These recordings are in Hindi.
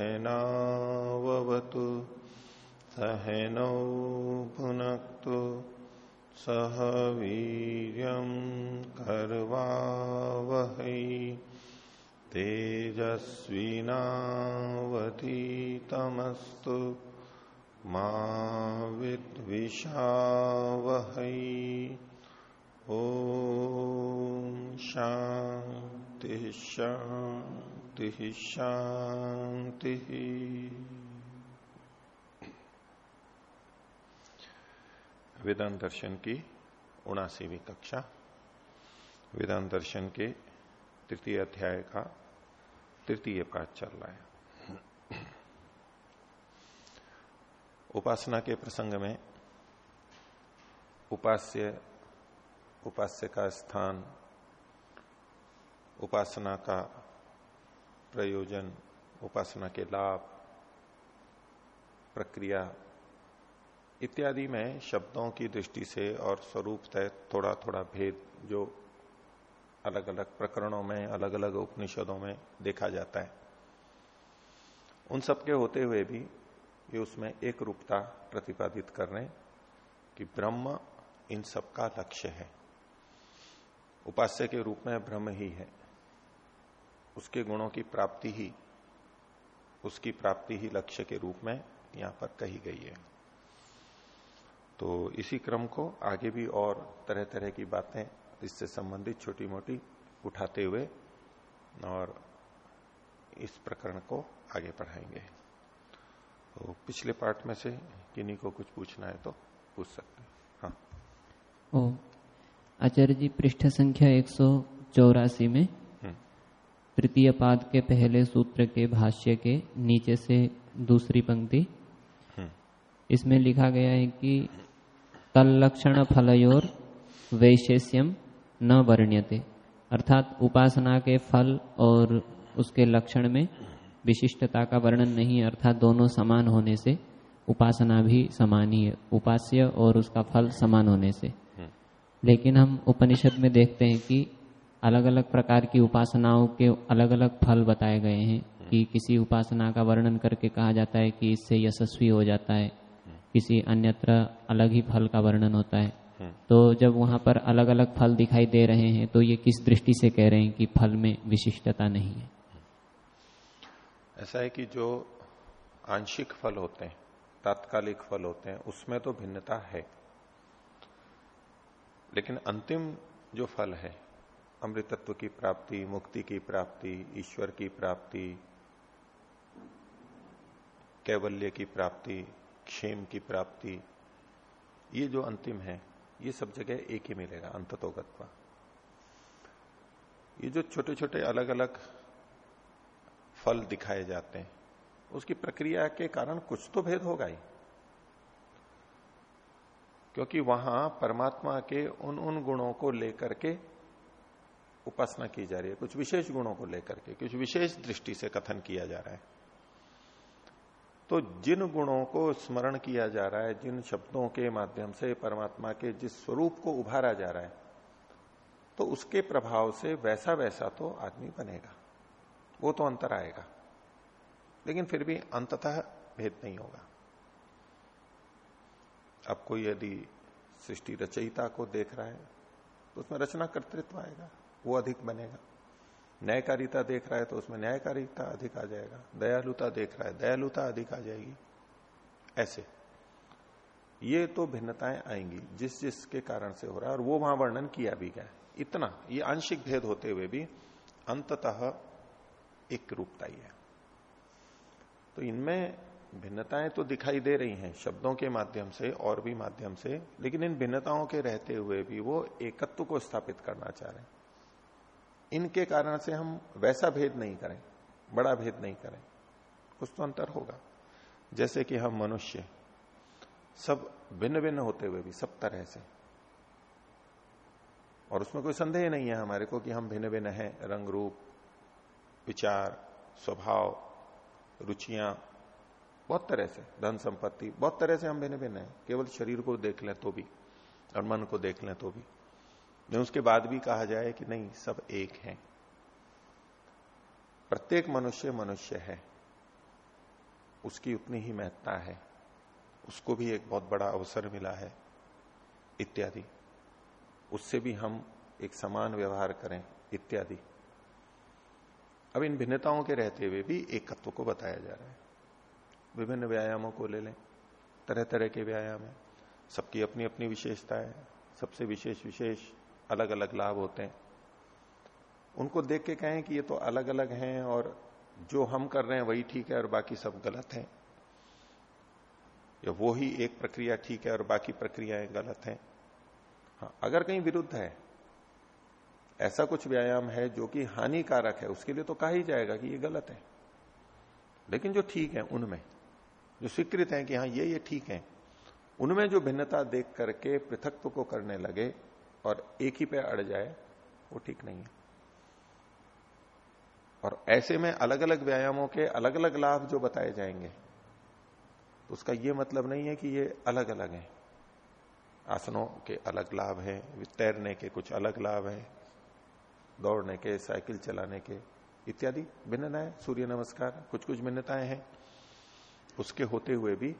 सहनावतु सहनौ भुनक्तु। सह वीर्यं कर्वावहै। तेजस्विनावतीतमस्तु। मा विद्विषावहै। ॐ शान्ति शान्ति शान्तिः वेदांत दर्शन की उनासीवी कक्षा, वेदांत दर्शन के तृतीय अध्याय का तृतीय पाठ चल रहा है। उपासना के प्रसंग में उपास्य उपास्य का स्थान, उपासना का प्रयोजन, उपासना के लाभ, प्रक्रिया इत्यादि में शब्दों की दृष्टि से और स्वरूप तय थोड़ा थोड़ा भेद जो अलग अलग प्रकरणों में अलग अलग उपनिषदों में देखा जाता है। उन सब के होते हुए भी ये उसमें एक रूपता प्रतिपादित कर रहे कि ब्रह्म इन सब का लक्ष्य है। उपास्य के रूप में ब्रह्म ही है। उसके गुणों की प्राप्ति ही, उसकी प्राप्ति ही लक्ष्य के रूप में यहाँ पर कही गई है। तो इसी क्रम को आगे भी और तरह तरह की बातें इससे संबंधित छोटी मोटी उठाते हुए और इस प्रकरण को आगे पढ़ाएँगे तो पिछले पार्ट में से किन्हीं को कुछ पूछना है तो पूछ सकते हैं। हाँ। आचार्य जी पृष्ठ संख्या एक सौ चौरासी में तृतीय पाद के पहले सूत्र के भाष्य के नीचे से दूसरी पंक्ति। इसमें लिखा गया है कि तलक्षण फलयोर वैशेष्यम न वर्ण्यते। अर्थात उपासना के फल और उसके लक्षण में विशिष्टता का वर्णन नहीं अर्थात दोनों समान होने से उपासना भी समान ही है। उपास्य और उसका फल समान होने से। लेकिन हम उपनिषद में देखते हैं कि अलग अलग प्रकार की उपासनाओं के अलग अलग फल बताए गए हैं कि किसी उपासना का वर्णन करके कहा जाता है कि इससे यशस्वी हो जाता है। किसी अन्यत्र अलग ही फल का वर्णन होता है। तो जब वहाँ पर अलग अलग फल दिखाई दे रहे हैं तो ये किस दृष्टि से कह रहे हैं कि फल में विशिष्टता नहीं है? ऐसा है कि जो आंशिक फल होते हैं, तात्कालिक फल होते हैं, उसमें तो भिन्नता है। लेकिन अंतिम जो फल है अमृतत्व की प्राप्ति, मुक्ति की प्राप्ति, ईश्वर की प्राप्ति, कैवल्य की प्राप्ति, क्षेम की प्राप्ति, ये जो अंतिम है, ये सब जगह एक ही मिलेगा, अंततोगत्वा। ये जो छोटे छोटे अलग अलग फल दिखाए जाते हैं, उसकी प्रक्रिया के कारण कुछ तो भेद होगा ही। क्योंकि वहाँ परमात्मा के उन उन गुणों को लेकर के उपासना की जा रही है, कुछ विशेष गुणों को लेकर के, कुछ विशेष दृष्टि से कथन किया जा रहा है। तो जिन गुणों को स्मरण किया जा रहा है, जिन शब्दों के माध्यम से परमात्मा के जिस स्वरूप को उभारा जा रहा है तो उसके प्रभाव से वैसा वैसा तो आदमी बनेगा। वो तो अंतर आएगा। लेकिन फिर भी अंततः भेद नहीं होगा। अब कोई यदि सृष्टि रचयिता को देख रहा है तो उसमें रचना कर्तृत्व आएगा। वो अधिक बनेगा। न्यायकारिता देख रहा है तो उसमें न्यायकारिता अधिक आ जाएगा। दयालुता देख रहा है, दयालुता अधिक आ जाएगी। ऐसे। ये तो भिन्नताएँ आएँगी, जिस जिस के कारण से हो रहा है, और वो वहाँ वर्णन किया भी गया इतना, ये आंशिक भेद होते हुए भी अंततः एक रूपता ही है। तो इनमें भिन्नताएँ तो दिखाई दे रही हैं शब्दों के माध्यम से, और भी माध्यम से, लेकिन इन भिन्नताओं के रहते हुए भी वो एकत्व को स्थापित करना चाह रहे हैं। इनके कारण से हम वैसा भेद नहीं करें, बड़ा भेद नहीं करें। कुछ तो अंतर होगा। जैसे कि हम मनुष्य, सब भिन्न भिन्न होते हुए भी, सब तरह से। और उसमें कोई संदेह नहीं है हमारे को कि हम भिन्न भिन्न हैं रंग रूप विचार, स्वभाव, रुचियाँ, बहुत तरह से धन संपत्ति बहुत तरह से हम भिन्न भिन्न हैं। केवल शरीर को देख लें तो भी, और मन को देख लें तो भी। लेकिन उसके बाद भी कहा जाए कि नहीं, सब एक है। प्रत्येक मनुष्य मनुष्य है। उसकी उतनी ही महत्ता है। उसको भी एक बहुत बड़ा अवसर मिला है, इत्यादि। उससे भी हम एक समान व्यवहार करें, इत्यादि। अब इन भिन्नताओं के रहते हुए भी एकत्व को बताया जा रहा है। विभिन्न व्यायामों को ले लें। तरह तरह के व्यायाम है। सबकी अपनी अपनी विशेषता है सबसे विशेष विशेष अलग अलग लाभ होते हैं। उनको देख के कहें कि ये तो अलग अलग हैं और जो हम कर रहे हैं वही ठीक है और बाकी सब गलत है। या वो ही एक प्रक्रिया ठीक है और बाकी प्रक्रियाएँ गलत हैं। हाँ अगर कहीं विरुद्ध है, ऐसा कुछ व्यायाम है जो कि हानिकारक है, उसके लिए तो कहा ही जाएगा कि ये गलत है। लेकिन जो ठीक है उनमें, जो स्वीकृत है कि हाँ ये ये ठीक है, उनमें जो भिन्नता देख करके पृथक्व को करने लगे और एक ही पे अड़ जाए, वो ठीक नहीं है। और ऐसे में अलग अलग व्यायामों के अलग अलग लाभ जो बताए जाएँगे तो उसका ये मतलब नहीं है कि ये अलग अलग हैं। आसनों के अलग लाभ हैं, तैरने के कुछ अलग लाभ हैं, दौड़ने के, साइकिल चलाने के इत्यादि भिन्नताएँ, सूर्य नमस्कार कुछ कुछ भिन्नताएँ हैं। उसके होते हुए भी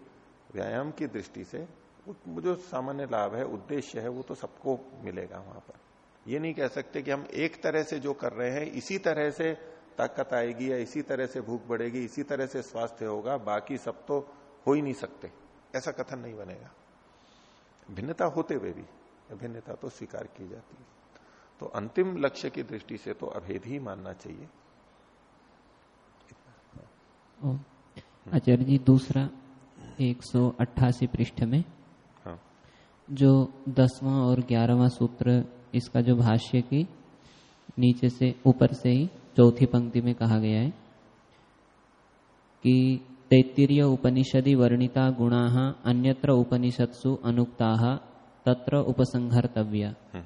व्यायाम की दृष्टि से जो सामान्य लाभ है, उद्देश्य है, वो तो सबको मिलेगा वहाँ पर। ये नहीं कह सकते कि हम एक तरह से जो कर रहे हैं, इसी तरह से ताकत आएगी या इसी तरह से भूख बढ़ेगी, इसी तरह से स्वास्थ्य होगा, बाकी सब तो हो ही नहीं सकते। ऐसा कथन नहीं बनेगा। भिन्नता होते हुए भी, भिन्नता तो स्वीकार की जाती है। तो अंतिम लक्ष्य की दृष्टि से तो अभेद ही मानना चाहिए। आचार्य जी, दूसरा 188 पृष्ठ में। जो दसवां और ग्यारहवां सूत्र इसका जो भाष्य की नीचे से ऊपर से ही चौथी पंक्ति में कहा गया है कि तैत्तीय उपनिषदि वर्णिता गुणा अन्यत्र उपनिषत्सु अनुक्ता तत्र उपसंहर्तव्य हम्म।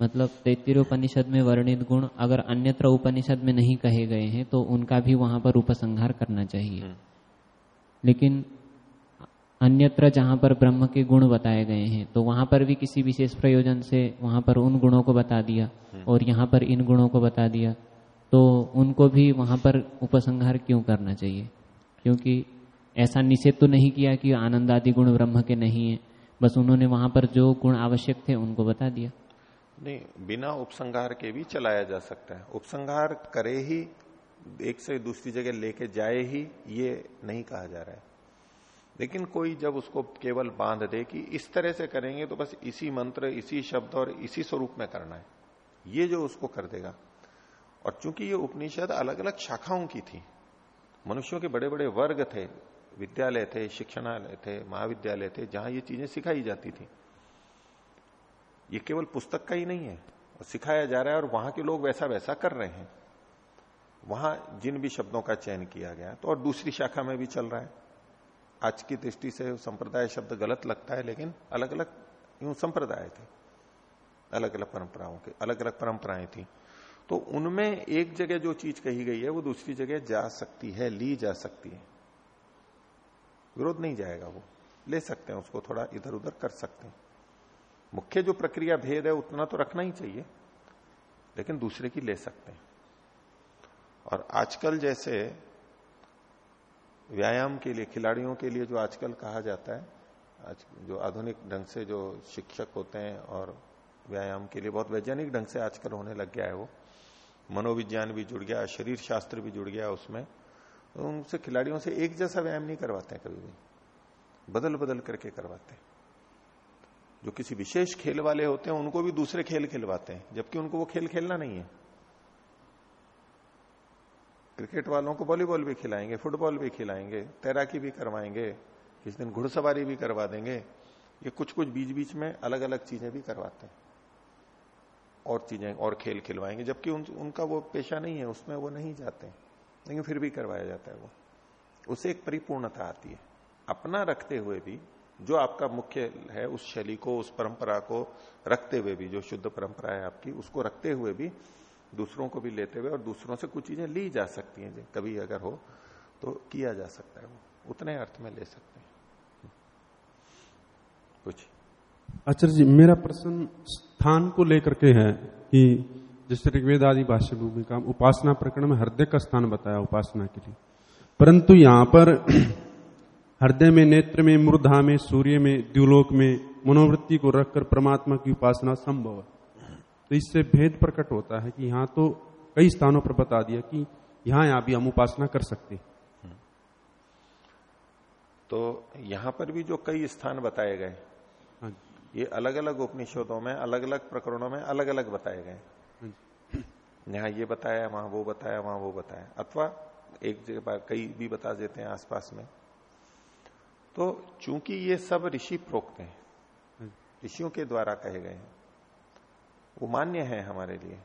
मतलब तैत्तिरीय उपनिषद में वर्णित गुण अगर अन्यत्र उपनिषद में नहीं कहे गए हैं तो उनका भी वहाँ पर उपसंहार करना चाहिए हम्म। लेकिन अन्यत्र जहाँ पर ब्रह्म के गुण बताए गए हैं तो वहाँ पर भी किसी विशेष प्रयोजन से वहाँ पर उन गुणों को बता दिया हम्म। और यहाँ पर इन गुणों को बता दिया तो उनको भी वहाँ पर उपसंहार क्यों करना चाहिए? क्योंकि ऐसा निषेध तो नहीं किया कि आनंद आदि गुण ब्रह्म के नहीं है बस उन्होंने वहाँ पर जो गुण आवश्यक थे उनको बता दिया। नहीं बिना उपसंहार के भी चलाया जा सकता है। उपसंहार करे ही एक से दूसरी जगह लेके जाए ही ये नहीं कहा जा रहा है। लेकिन कोई जब उसको केवल बाँध दे कि इस तरह से करेंगे तो बस इसी मंत्र, इसी शब्द और इसी स्वरूप में करना है। ये जो उसको कर देगा। और चूँकि ये उपनिषद अलग अलग शाखाओं की थी, मनुष्यों के बड़े बड़े वर्ग थे, विद्यालय थे, शिक्षणालय थे, महाविद्यालय थे, जहाँ ये चीज़ें सिखाई जाती थी, ये केवल पुस्तक का ही नहीं है। और सिखाया जा रहा है और वहाँ के लोग वैसा वैसा कर रहे हैं। वहाँ जिन भी शब्दों का चयन किया गया तो और दूसरी शाखा में भी चल रहा है। आज की दृष्टि से संप्रदाय शब्द गलत लगता है, लेकिन अलग अलग यूँ संप्रदाय थे। अलग अलग परंपराओं के अलग अलग परंपराएँ थी। तो उनमें एक जगह जो चीज़ कही गई है, वो दूसरी जगह जा सकती है, ली जा सकती है। विरोध नहीं जाएगा वो। ले सकते हैं, उसको थोड़ा इधर उधर कर सकते हैं। मुख्य जो प्रक्रिया भेद है, उतना तो रखना ही चाहिए, लेकिन दूसरे की ले सकते हैं। और आजकल जैसे व्यायाम के लिए, खिलाड़ियों के लिए जो आजकल कहा जाता है, आज जो आधुनिक ढंग से जो शिक्षक होते हैं और व्यायाम के लिए बहुत वैज्ञानिक ढंग से आजकल होने लग गया है वो। मनोविज्ञान भी जुड़ गया शरीर शास्त्र भी जुड़ गया उसमें। तो उनसे खिलाड़ियों से एक जैसा व्यायाम नहीं करवाते हैं कभी भी। बदल बदल करके करवाते हैं। जो किसी विशेष खेल वाले होते हैं, उनको भी दूसरे खेल खिलवाते हैं, जबकि उनको वो खेल खेलना नहीं है। क्रिकेट वालों को वॉलीबॉल भी खिलाएँगे फुटबॉल भी खिलाएँगे तैराकी भी करवाएँगे किस दिन घुड़सवारी भी करवा देंगे ये कुछ कुछ बीच बीच में अलग अलग चीज़ें भी करवाते हैं। और चीज़ें और खेल खिलवाएँगे जबकि उन, उनका वो पेशा नहीं है उसमें वो नहीं जाते लेकिन फिर भी करवाया जाता है वो। उसे एक परिपूर्णता आती है। अपना रखते हुए भी जो आपका मुख्य है उस शैली को उस परंपरा को रखते हुए भी जो शुद्ध परंपरा है आपकी उसको रखते हुए भी दूसरों को भी लेते हुए और दूसरों से कुछ चीज़ें ली जा सकती हैं, कभी अगर हो तो किया जा सकता है, वो उतने अर्थ में ले सकते हैं। कुछ। आचार्य जी, मेरा प्रश्न स्थान को लेकर के है कि जैसे ऋग्वेद आदि भाष्य भूमिका उपासना प्रकरण में हृदय का स्थान बताया उपासना के लिए। परंतु यहाँ पर हृदय में, नेत्र में, मूर्धा में, सूर्य में, द्युलोक में, मनोवृत्ति को रखकर परमात्मा की उपासना संभव है। तो इससे भेद प्रकट होता है कि यहाँ तो कई स्थानों पर बता दिया कि यहाँ यहाँ भी हम उपासना कर सकते तो यहाँ पर भी जो कई स्थान बताए गए हाँ ये अलग अलग उपनिषदों में अलग अलग प्रकरणों में अलग अलग बताए गए। यहाँ ये बताया वहाँ वो बताया वहाँ वो बताया अथवा एक जगह कई भी बता देते हैं आसपास में। तो चूँकि ये सब ऋषि प्रोक्त हैं ऋषियों के द्वारा कहे गए हैं वो मान्य है हमारे लिए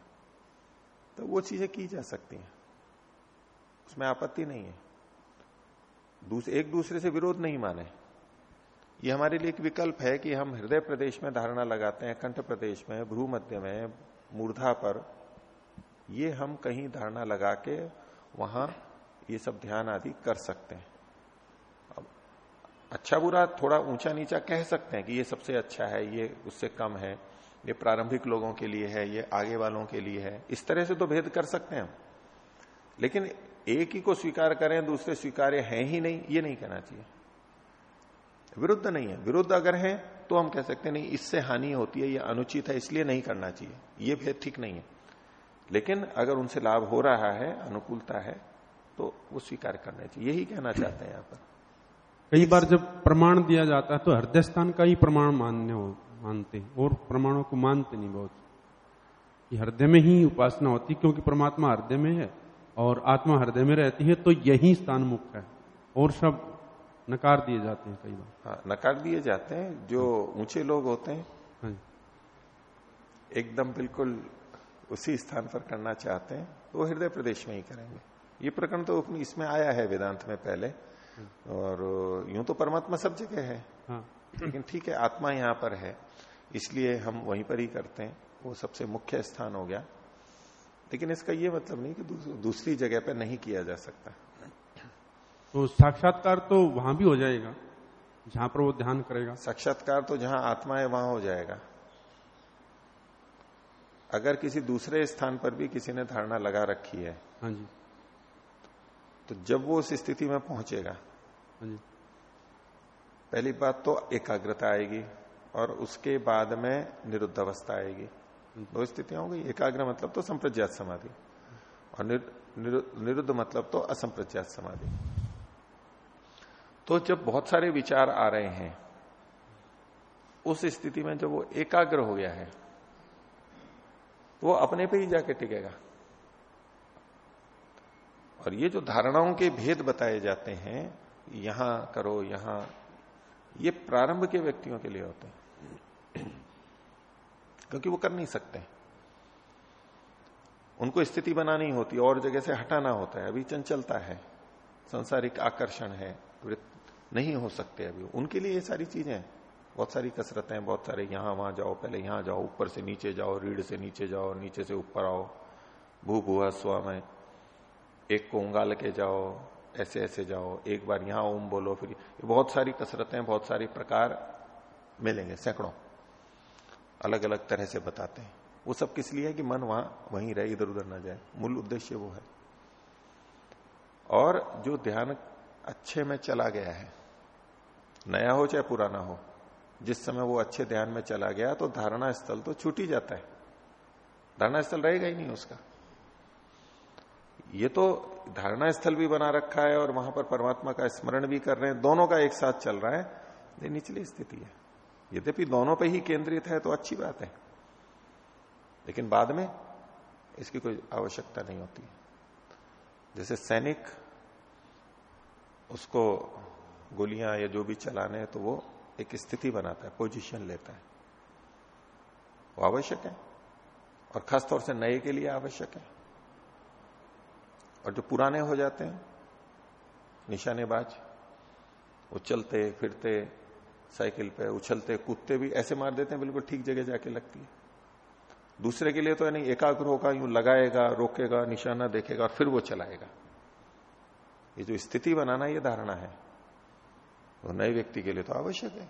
तो वो चीज़ें की जा सकती हैं। उसमें आपत्ति नहीं है। दूस, एक दूसरे से विरोध नहीं माने। ये हमारे लिए एक विकल्प है कि हम हृदय प्रदेश में धारणा लगाते हैं कंठ प्रदेश में भ्रू मध्य में मूर्धा पर। ये हम कहीं धारणा लगा के वहाँ ये सब ध्यान आदि कर सकते हैं। अब अच्छा बुरा थोड़ा ऊँचा नीचा कह सकते हैं कि ये सबसे अच्छा है ये उससे कम है। ये प्रारंभिक लोगों के लिए है, ये आगे वालों के लिए है। इस तरह से तो भेद कर सकते हैं लेकिन एक ही को स्वीकार करें, दूसरे स्वीकार्य है ही नहीं, ये नहीं कहना चाहिए। विरुद्ध नहीं है। विरुद्ध अगर है तो हम कह सकते हैं, नहीं, इससे हानि होती है ये अनुचित है, इसलिए नहीं करना चाहिए। ये भेद ठीक नहीं है। लेकिन अगर उनसे लाभ हो रहा है, अनुकूलता है तो वो स्वीकार करना चाहिए। यही कहना चाहते हैं यहाँ पर। कई बार जब प्रमाण दिया जाता है तो हृदय स्थान का ही प्रमाण मान्य हो मानते हैं और प्रमाणों को मानते नहीं बहुत। कि हृदय में ही उपासना होती क्योंकि परमात्मा हृदय में है और आत्मा हृदय में रहती है तो यही स्थान मुख्य है और सब नकार दिए जाते हैं कई बार। हाँ नकार दिए जाते हैं जो ऊँचे लोग होते हैं हाँ एकदम बिल्कुल उसी स्थान पर करना चाहते हैं तो वो हृदय प्रदेश में ही करेंगे। ये प्रकरण तो इसमें आया है वेदांत में पहले और यूँ तो परमात्मा सब जगह है। हाँ। लेकिन ठीक है आत्मा यहाँ पर है। इसलिए हम वहीं पर ही करते हैं। वो सबसे मुख्य स्थान हो गया। लेकिन इसका ये मतलब नहीं कि दूसरी जगह पर नहीं किया जा सकता। तो साक्षात्कार तो वहाँ भी हो जाएगा जहाँ पर वो ध्यान करेगा। साक्षात्कार तो जहाँ आत्मा है वहाँ हो जाएगा। अगर किसी दूसरे स्थान पर भी किसी ने धारणा लगा रखी है हाँ जी। तो जब वो उस स्थिति में पहुंचेगा हाँ पहली बात तो एकाग्रता आएगी और उसके बाद में निरुद्ध अवस्था आएगी। दो स्थितियाँ हो गई एकाग्र मतलब तो संप्रज्ञात समाधि और निर, निर, निरुद्ध मतलब तो असंप्रज्ञात समाधि। तो जब बहुत सारे विचार आ रहे हैं उस स्थिति में जब वो एकाग्र हो गया है तो वो अपने पे ही जाके टिकेगा। और ये जो धारणाओं के भेद बताए जाते हैं, यहाँ करो, यहाँ, ये प्रारंभ के व्यक्तियों के लिए होते हैं। क्योंकि वो कर नहीं सकते। उनको स्थिति बनानी होती, और जगह से हटाना होता है। अभी चंचलता है, संसारिक आकर्षण है नहीं हो सकते अभी। उनके लिए ये सारी चीज़ें बहुत सारी कसरतें, बहुत सारे यहाँ, वहाँ जाओ, पहले यहाँ जाओ, ऊपर से नीचे जाओ, रीढ़ से नीचे जाओ, नीचे से ऊपर आओ। भू भूआ स्व में एक को उंगाल के जाओ, ऐसे ऐसे जाओ, एक बार यहाँ ओम बोलो, फिर बहुत सारी कसरतें, बहुत सारी प्रकार मिलेंगे, सैकड़ों। अलग अलग तरह से बताते हैं। वो सब किस लिए है कि मन वहाँ, वहीं रहे इधर उधर ना जाए? मूल उद्देश्य वो है। और जो ध्यान अच्छे में चला गया है, नया हो चाहे पुराना हो, जिस समय वो अच्छे ध्यान में चला गया तो धारणा स्थल तो छूट ही जाता है। धारणा स्थल रहेगा ही नहीं उसका। ये तो धारणा स्थल भी बना रखा है और वहाँ पर परमात्मा का स्मरण भी कर रहे हैं। दोनों का एक साथ चल रहा है। ये निचली स्थिति है। यद्यपि दोनों पे ही केंद्रित है तो अच्छी बात है। लेकिन बाद में इसकी कोई आवश्यकता नहीं होती जैसे सैनिक उसको गोलियाँ या जो भी चलाने हैं तो वो एक स्थिति बनाता है पोजीशन लेता है। वो आवश्यक है। और खासतौर से नए के लिए आवश्यक है। और जो पुराने हो जाते हैं, निशानेबाज, वो चलते, फिरते, साइकिल पे, उछलते, कूदते भी, ऐसे मार देते हैं, बिल्कुल ठीक जगह जाके लगती है। दूसरे के लिए तो नहीं एकाग्र होगा, यूँ लगाएगा, रोकेगा, निशाना देखेगा और फिर वो चलाएगा। ये जो स्थिति बनाना, ये धारणा है। वो नए व्यक्ति के लिए तो आवश्यक है।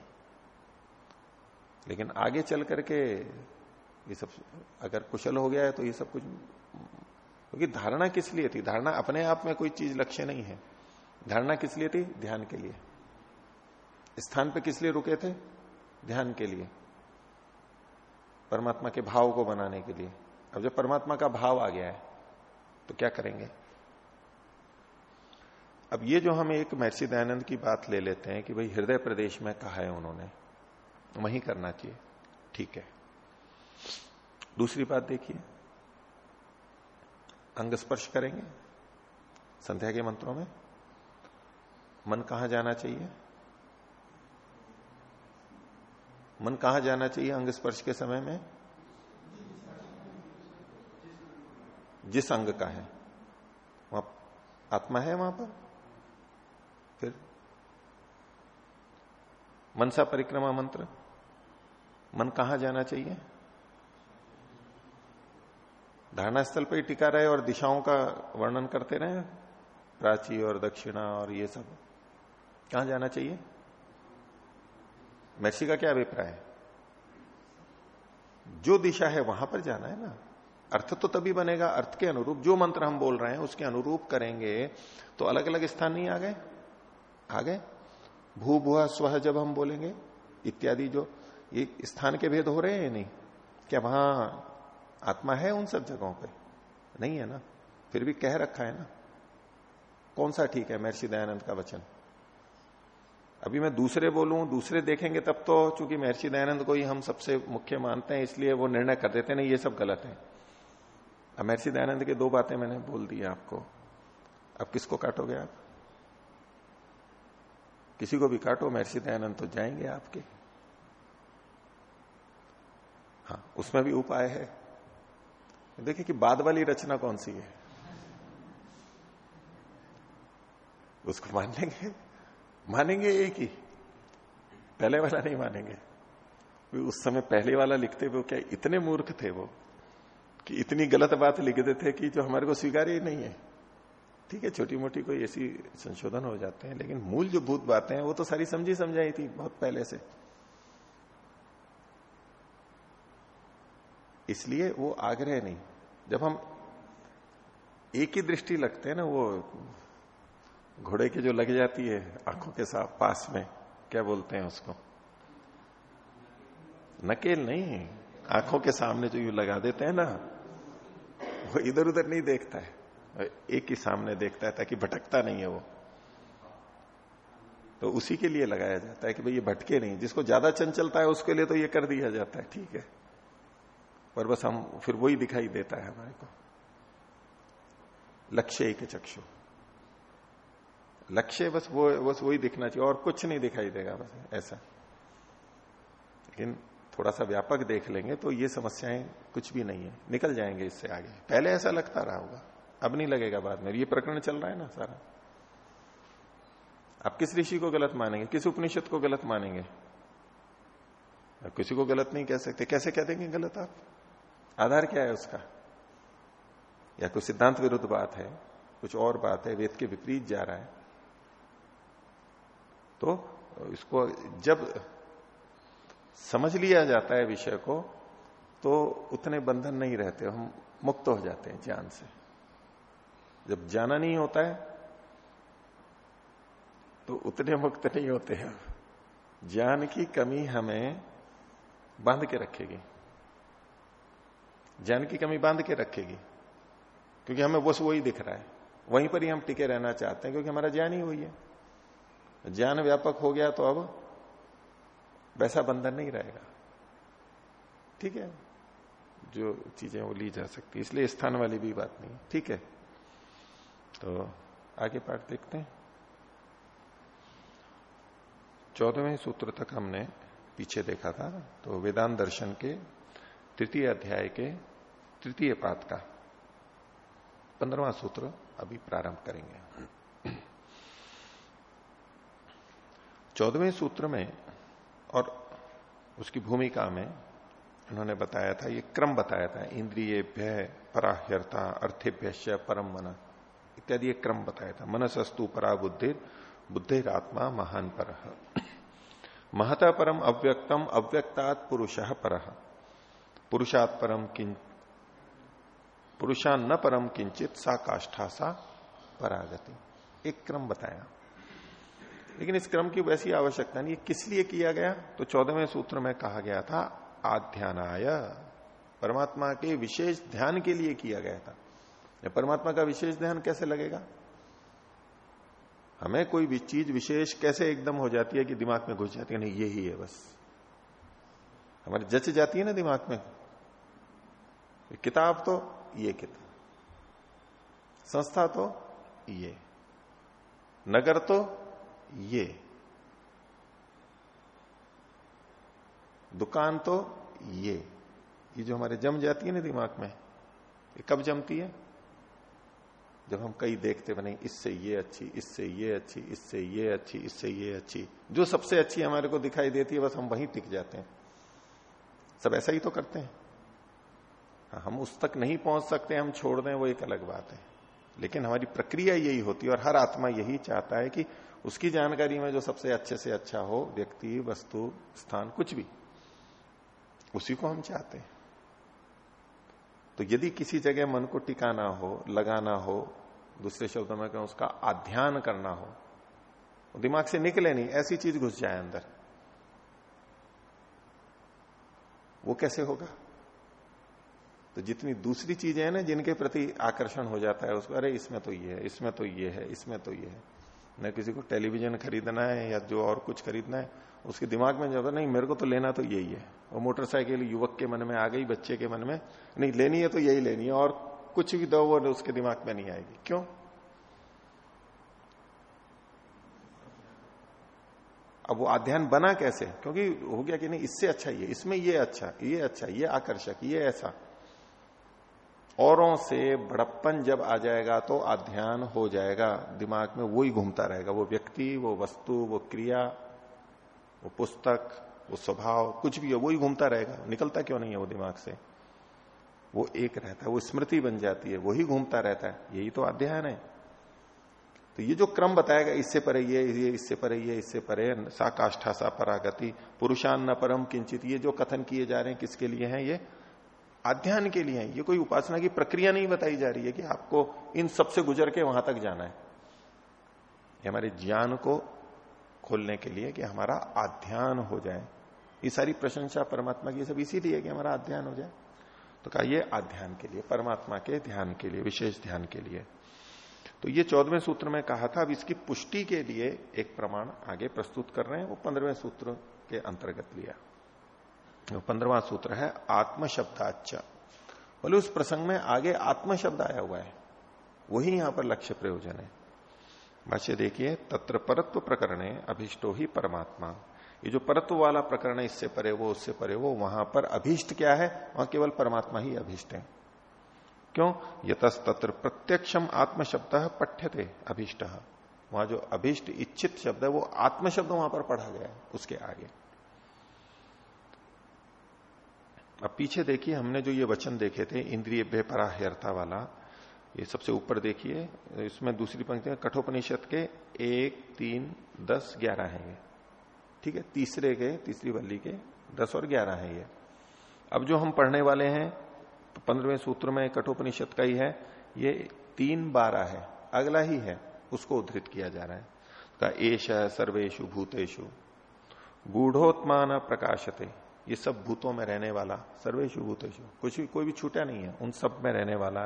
लेकिन आगे चल करके ये सब, अगर कुशल हो गया है तो ये सब कुछ क्योंकि धारणा किस लिए थी? धारणा अपने आप में कोई चीज़ लक्ष्य नहीं है। धारणा किस लिए थी? ध्यान के लिए। स्थान पे किस लिए रुके थे? ध्यान के लिए। परमात्मा के भाव को बनाने के लिए। अब जब परमात्मा का भाव आ गया है तो क्या करेंगे? अब ये जो हम एक महर्षि दयानंद की बात ले लेते हैं कि भाई, हृदय प्रदेश में कहा है उन्होंने, वही करना चाहिए। ठीक है। दूसरी बात देखिए। अंग स्पर्श करेंगे? संध्या के मंत्रों में? मन कहाँ जाना चाहिए? मन कहाँ जाना चाहिए अंग स्पर्श के समय में? जिस अंग का है। वहाँ आत्मा है वहाँ पर? फिर? मनसा परिक्रमा मंत्र? मन कहाँ जाना चाहिए? धारणा स्थल पर ही टिका रहे और दिशाओं का वर्णन करते रहे। प्राची और दक्षिणा और ये सब। कहाँ जाना चाहिए? महर्षि का क्या अभिप्राय है? जो दिशा है वहाँ पर जाना है ना। अर्थ तो तभी बनेगा, अर्थ के अनुरूप, जो मंत्र हम बोल रहे हैं उसके अनुरूप करेंगे तो अलग अलग स्थान नहीं आ गए? आ गए। भू भुआ स्व जब हम बोलेंगे, इत्यादि जो ये स्थान के भेद हो रहे हैं नहीं? क्या वहाँ आत्मा है उन सब जगहों पे। नहीं है ना? फिर भी कह रखा है ना? कौन सा ठीक है महर्षि दयानंद का वचन? अभी मैं दूसरे बोलूँ, दूसरे देखेंगे तब तो चूँकि महर्षि दयानंद को ही हम सबसे मुख्य मानते हैं, इसलिए वो निर्णय कर देते नहीं, ये सब गलत है। अब महर्षि दयानंद की दो बातें मैंने बोल दी आपको। अब किसको काटोगे आप? किसी को भी काटो, महर्षि दयानंद तो जाएँगे आपके। हाँ उसमें भी उपाय है। देखिए कि बाद वाली रचना कौन सी है? उसको मान लेंगे मानेंगे एक ही। पहले वाला नहीं मानेंगे। उस समय पहले वाला लिखते वो क्या इतने मूर्ख थे वो, कि इतनी गलत बात लिख देते कि जो हमारे को स्वीकार ही नहीं है। ठीक है छोटी मोटी कोई ऐसी संशोधन हो जाते हैं, लेकिन मूल जो भूत बातें हैं, वो तो सारी समझी समझाई थी बहुत पहले से। इसलिए वो आग्रह नहीं। जब हम एक ही दृष्टि लगते हैं ना, वो घोड़े की जो लग जाती है आँखों के साथ पास में, क्या बोलते हैं उसको? नकेल नहीं, आँखों के सामने जो यू लगा देते हैं ना, वो इधर उधर नहीं देखता है। एक ही सामने देखता है ताकि भटकता नहीं है वो। तो उसी के लिए लगाया जाता है कि भाई ये भटके नहीं, जिसको ज़्यादा चंचलता है उसके लिए तो ये कर दिया जाता है, ठीक है। पर बस हम, फिर वही दिखाई देता है हमारे को। लक्ष्य एक चक्षु। लक्ष्य बस वो, बस वही दिखना चाहिए, और कुछ नहीं दिखाई देगा बस, ऐसा। लेकिन थोड़ा सा व्यापक देख लेंगे तो ये समस्याएँ कुछ भी नहीं है। निकल जाएँगे इससे आगे। पहले ऐसा लगता रहा होगा। अब नहीं लगेगा बाद में। ये प्रकरण चल रहा है ना सारा। आप किस ऋषि को गलत मानेंगे? किस उपनिषद को गलत मानेंगे? किसी को गलत नहीं कह सकते। कैसे कह देंगे गलत आप? आधार क्या है उसका? या कोई सिद्धांत विरुद्ध बात है, कुछ और बात है, वेद के विपरीत जा रहा है। तो इसको जब समझ लिया जाता है विषय को तो उतने बंधन नहीं रहते, हम मुक्त हो जाते हैं ज्ञान से। जब जाना नहीं होता है तो उतने मुक्त नहीं होते हैं। ज्ञान की कमी हमें बाँध के रखेगी। ज्ञान की कमी बाँध के रखेगी। क्योंकि हमें बस वही दिख रहा है। वहीं पर ही हम टिके रहना चाहते हैं, क्योंकि हमारा ज्ञान ही वही है। ज्ञान व्यापक हो गया तो अब वैसा बंधन नहीं रहेगा। ठीक है? जो चीज़ें वो ली जा सकती इसलिए स्थान वाली भी बात नहीं। ठीक है? तो आगे पाठ देखते हैं। चौदहवें सूत्र तक हमने पीछे देखा था तो वेदांत दर्शन के तृतीय अध्याय के तृतीय पात का पंद्रवा सूत्र अभी प्रारंभ करेंगे। चौदहवें सूत्र में और उसकी भूमिका में उन्होंने बताया था, ये क्रम बताया था, इंद्रिय भय, पराह्यर्ता अर्थेभ्य परम मन इत्यादि एक क्रम बताया था। मनसस्तु परा बुद्धि बुद्धिरात्मा, महान पर। महता परम अव्यक्तम, अव्यक्तात् पुरुष पर। पुरुषात परम किंच पुरुषान न परम किंचित सा काष्ठा सा परागति। एक क्रम बताया। लेकिन इस क्रम की वैसी आवश्यकता नहीं। किस लिए किया गया? तो चौदहवें सूत्र में कहा गया था, आध्यानाय। परमात्मा के विशेष ध्यान के लिए किया गया था। परमात्मा का विशेष ध्यान कैसे लगेगा? हमें कोई भी चीज़ विशेष कैसे एकदम हो जाती है कि दिमाग में घुस जाती है नहीं, यही है बस। हमारी जच जाती है ना दिमाग में। किताब तो ये किताब। संस्था तो ये। नगर तो ये। दुकान तो ये। ये जो हमारे जम जाती है ना दिमाग में, ये कब जमती है? जब हम कई देखते बने इससे ये अच्छी, इससे ये अच्छी, इससे ये अच्छी, इससे ये अच्छी। जो सबसे अच्छी हमारे को दिखाई देती है, बस हम वहीं टिक जाते हैं। सब ऐसा ही तो करते हैं। हाँ, हम उस तक नहीं पहुँच सकते हम छोड़ दें वो एक अलग बात है। लेकिन हमारी प्रक्रिया यही होती है और हर आत्मा यही चाहता है कि उसकी जानकारी में जो सबसे अच्छे से अच्छा हो व्यक्ति वस्तु स्थान कुछ भी उसी को हम चाहते हैं। तो यदि किसी जगह मन को टिकाना हो लगाना हो दूसरे शब्दों में कहूँ उसका अध्ययन करना हो दिमाग से निकले नहीं ऐसी चीज़ घुस जाए अंदर। वो कैसे होगा? तो जितनी दूसरी चीज़ें हैं ना, जिनके प्रति आकर्षण हो जाता है उसको, अरे इसमें तो ये है, इसमें तो ये है, इसमें तो ये है। न किसी को टेलीविज़न खरीदना है या जो और कुछ खरीदना है, उसके दिमाग में जाता नहीं, मेरे को तो लेना तो यही है। और मोटरसाइकिल युवक के मन में आ गई, बच्चे के मन में, नहीं, लेनी है तो यही लेनी है, और कुछ भी दो वो उसके दिमाग में नहीं आएगी। क्यों? अब वो अध्ययन बना कैसे? क्योंकि हो गया कि नहीं, इससे अच्छा ये, इसमें ये अच्छा ये अच्छा ये आकर्षक, ये ऐसा। औरों से बड़प्पन जब आ जाएगा तो अध्ययन हो जाएगा। दिमाग में वही घूमता रहेगा। वो व्यक्ति, वो वस्तु, वो क्रिया, वो पुस्तक, वो स्वभाव, कुछ भी है, वही घूमता रहेगा। निकलता क्यों नहीं है वो दिमाग से? वो एक रहता है, वो स्मृति बन जाती है, वही घूमता रहता है। यही तो अध्ययन है। तो ये जो क्रम बताएगा इससे परे ये इससे परे ये, इससे परे सा काष्ठा सा परागति, पुरुषान न परम किंचित, ये जो कथन किए जा रहे हैं, किसके लिए हैं, ये अध्ययन के लिए ये कोई उपासना की प्रक्रिया नहीं बताई जा रही है कि आपको इन सबसे गुजर के वहाँ तक जाना है। ये हमारे ज्ञान को खोलने के लिए कि हमारा अध्ययन हो जाए। ये सारी प्रशंसा परमात्मा की सब इसीलिए कि हमारा अध्ययन हो जाए। तो कहा अध्ययन के लिए, परमात्मा के ध्यान के लिए, विशेष ध्यान के लिए। तो ये चौदहवें सूत्र में कहा था, अब इसकी पुष्टि के लिए एक प्रमाण आगे प्रस्तुत कर रहे हैं, वो पंद्रहवें सूत्र के अंतर्गत लिया। तो पंद्रवा सूत्र है आत्म शब्दाच बोले, उस प्रसंग में आगे आत्म शब्द आया हुआ है। वही यहाँ पर लक्ष्य प्रयोजन है। भाष्य देखिए, तत्र परत्व प्रकरण अभिष्टो ही परमात्मा। ये जो परत्व वाला प्रकरण इससे परे वो, उससे परे वो, वहाँ पर अभिष्ट क्या है? वहाँ केवल परमात्मा ही अभिष्ट है। क्यों? यतस तत्र प्रत्यक्षम आत्म शब्द पठ्यते, अभिष्ट। वहाँ जो अभिष्ट इच्छित शब्द है, वो आत्म शब्द वहाँ पर पढ़ा गया है, उसके आगे। अब पीछे देखिए, हमने जो ये वचन देखे थे इंद्रिय बेपराह्यरता वाला, ये सबसे ऊपर देखिए, इसमें दूसरी पंक्ति में कठोपनिषद के एक, तीन, दस, ग्यारह है ये। ठीक है? तीसरे के, तीसरी वल्ली के दस और ग्यारह है ये। अब जो हम पढ़ने वाले हैं पंद्रहवें सूत्र में कठोपनिषद का ही है। ये तीन बारह है। अगला ही है। उसको उद्धृत किया जा रहा है। का एश सर्वेशु भूतेशु गूढ़ोत्मान प्रकाशते। ये सब भूतों में रहने वाला सर्वेशु भूतेशु कुछ कोई भी छूटा नहीं है। उन सब में रहने वाला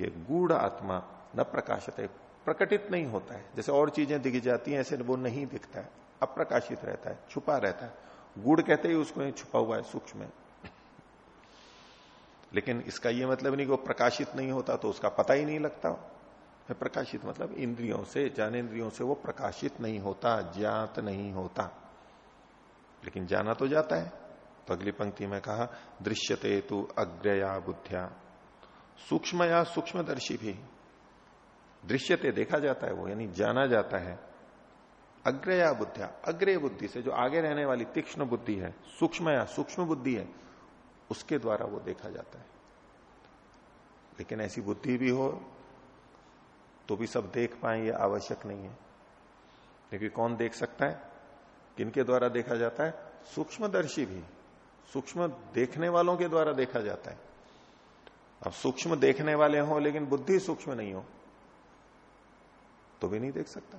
ये गूढ़ आत्मा न प्रकाशते। प्रकटित नहीं होता है। जैसे और चीज़ें दिख जाती हैं, ऐसे वो नहीं दिखता है। अप्रकाशित रहता है। छुपा रहता है। गुड़ कहते ही उसको छुपा हुआ है सूक्ष्म लेकिन इसका यह मतलब नहीं कि वो प्रकाशित नहीं होता तो उसका पता ही नहीं लगता। प्रकाशित मतलब इंद्रियों से, ज्ञानेन्द्रियों से वो प्रकाशित नहीं होता, ज्ञात नहीं होता। लेकिन जाना तो जाता है। तो अगली पंक्ति में कहा, दृश्यते तु अग्रया बुद्धिया। सूक्ष्म या सूक्ष्मदर्शी भी। दृश्यते देखा जाता है वो, यानी जाना जाता है। अग्रया बुद्धिया। अग्रय बुद्धि से जो आगे रहने वाली तीक्ष्ण बुद्धि है, सूक्ष्म या सूक्ष्म बुद्धि है उसके द्वारा वो देखा जाता है। लेकिन ऐसी बुद्धि भी हो तो भी सब देख पाए, ये आवश्यक नहीं है। लेकिन कौन देख सकता है? किनके द्वारा देखा जाता है? सूक्ष्मदर्शी भी। सूक्ष्म देखने वालों के द्वारा देखा जाता है। अब सूक्ष्म देखने वाले हो, लेकिन बुद्धि सूक्ष्म नहीं हो तो भी नहीं देख सकता।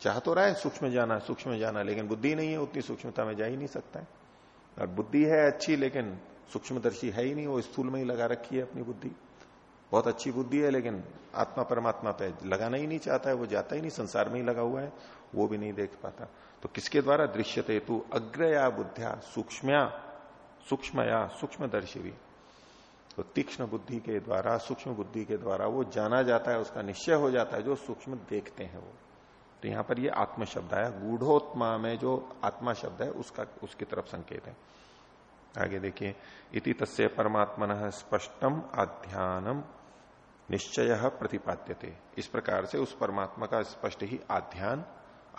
चाह तो रहा है सूक्ष्म जाना सूक्ष्म जाना, लेकिन बुद्धि नहीं है, उतनी सूक्ष्मता में जा ही नहीं सकता है। और बुद्धि है अच्छी, लेकिन सूक्ष्मदर्शी है ही नहीं, वो स्थूल में ही लगा रखी है अपनी बुद्धि। बहुत अच्छी बुद्धि है, लेकिन आत्मा परमात्मा पे लगाना ही नहीं चाहता है, वो जाता ही नहीं, संसार में ही लगा हुआ है, वो भी नहीं देख पाता। तो किसके द्वारा दृश्यते तू अग्रया बुद्धिया सूक्ष्मया सूक्ष्म दर्शी भी। तो तीक्ष्ण बुद्धि के द्वारा, सूक्ष्म बुद्धि के द्वारा वो जाना जाता है, उसका निश्चय हो जाता है, जो सूक्ष्म देखते हैं वो। तो यहाँ पर ये आत्म शब्द आया, गूढ़ोत्मा में जो आत्मा शब्द है, उसका, उसकी तरफ़ संकेत है। आगे देखिए, इति तस्य परमात्मन स्पष्टम आध्यानम निश्चय प्रतिपाद्यते। इस प्रकार से उस परमात्मा का स्पष्ट ही आध्यान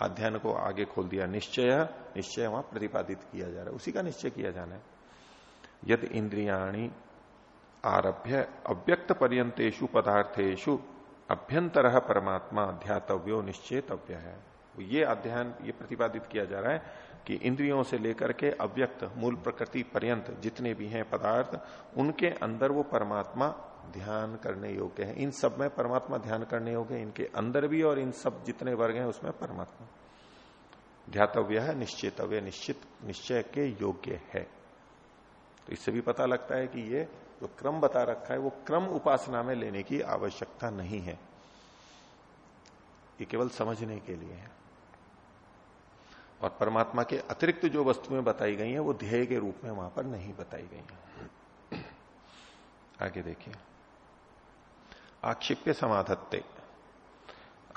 आध्यान को आगे खोल दिया, निश्चय निश्चय वहाँ प्रतिपादित किया जा रहा है। उसी का निश्चय किया जाना है। यद इंद्रियाणी आरभ्य अव्यक्त पर्यंतेषु पदार्थेशु अभ्यंतर परमात्मा अध्यातव्यो निश्चेतव्य है। ये अध्ययन, ये प्रतिपादित किया जा रहा है कि इंद्रियों से लेकर के अव्यक्त, मूल प्रकृति पर्यंत जितने भी हैं पदार्थ, उनके अंदर वो परमात्मा ध्यान करने योग्य है। इन सब में परमात्मा ध्यान करने योग्य है। इनके अंदर भी और इन सब जितने वर्ग हैं, उसमें परमात्मा। ध्यातव्य है, निश्चितव्य, निश्चित, निश्चय के योग्य है। तो इससे भी पता लगता है कि ये जो क्रम बता रखा है, वो क्रम उपासना में लेने की आवश्यकता नहीं है। ये केवल समझने के लिए है। और परमात्मा के अतिरिक्त जो वस्तुएँ बताई गई हैं, वो ध्येय के रूप में वहाँ पर नहीं बताई गई हैं। आगे देखिए। आक्षेप्य समाधत्ते।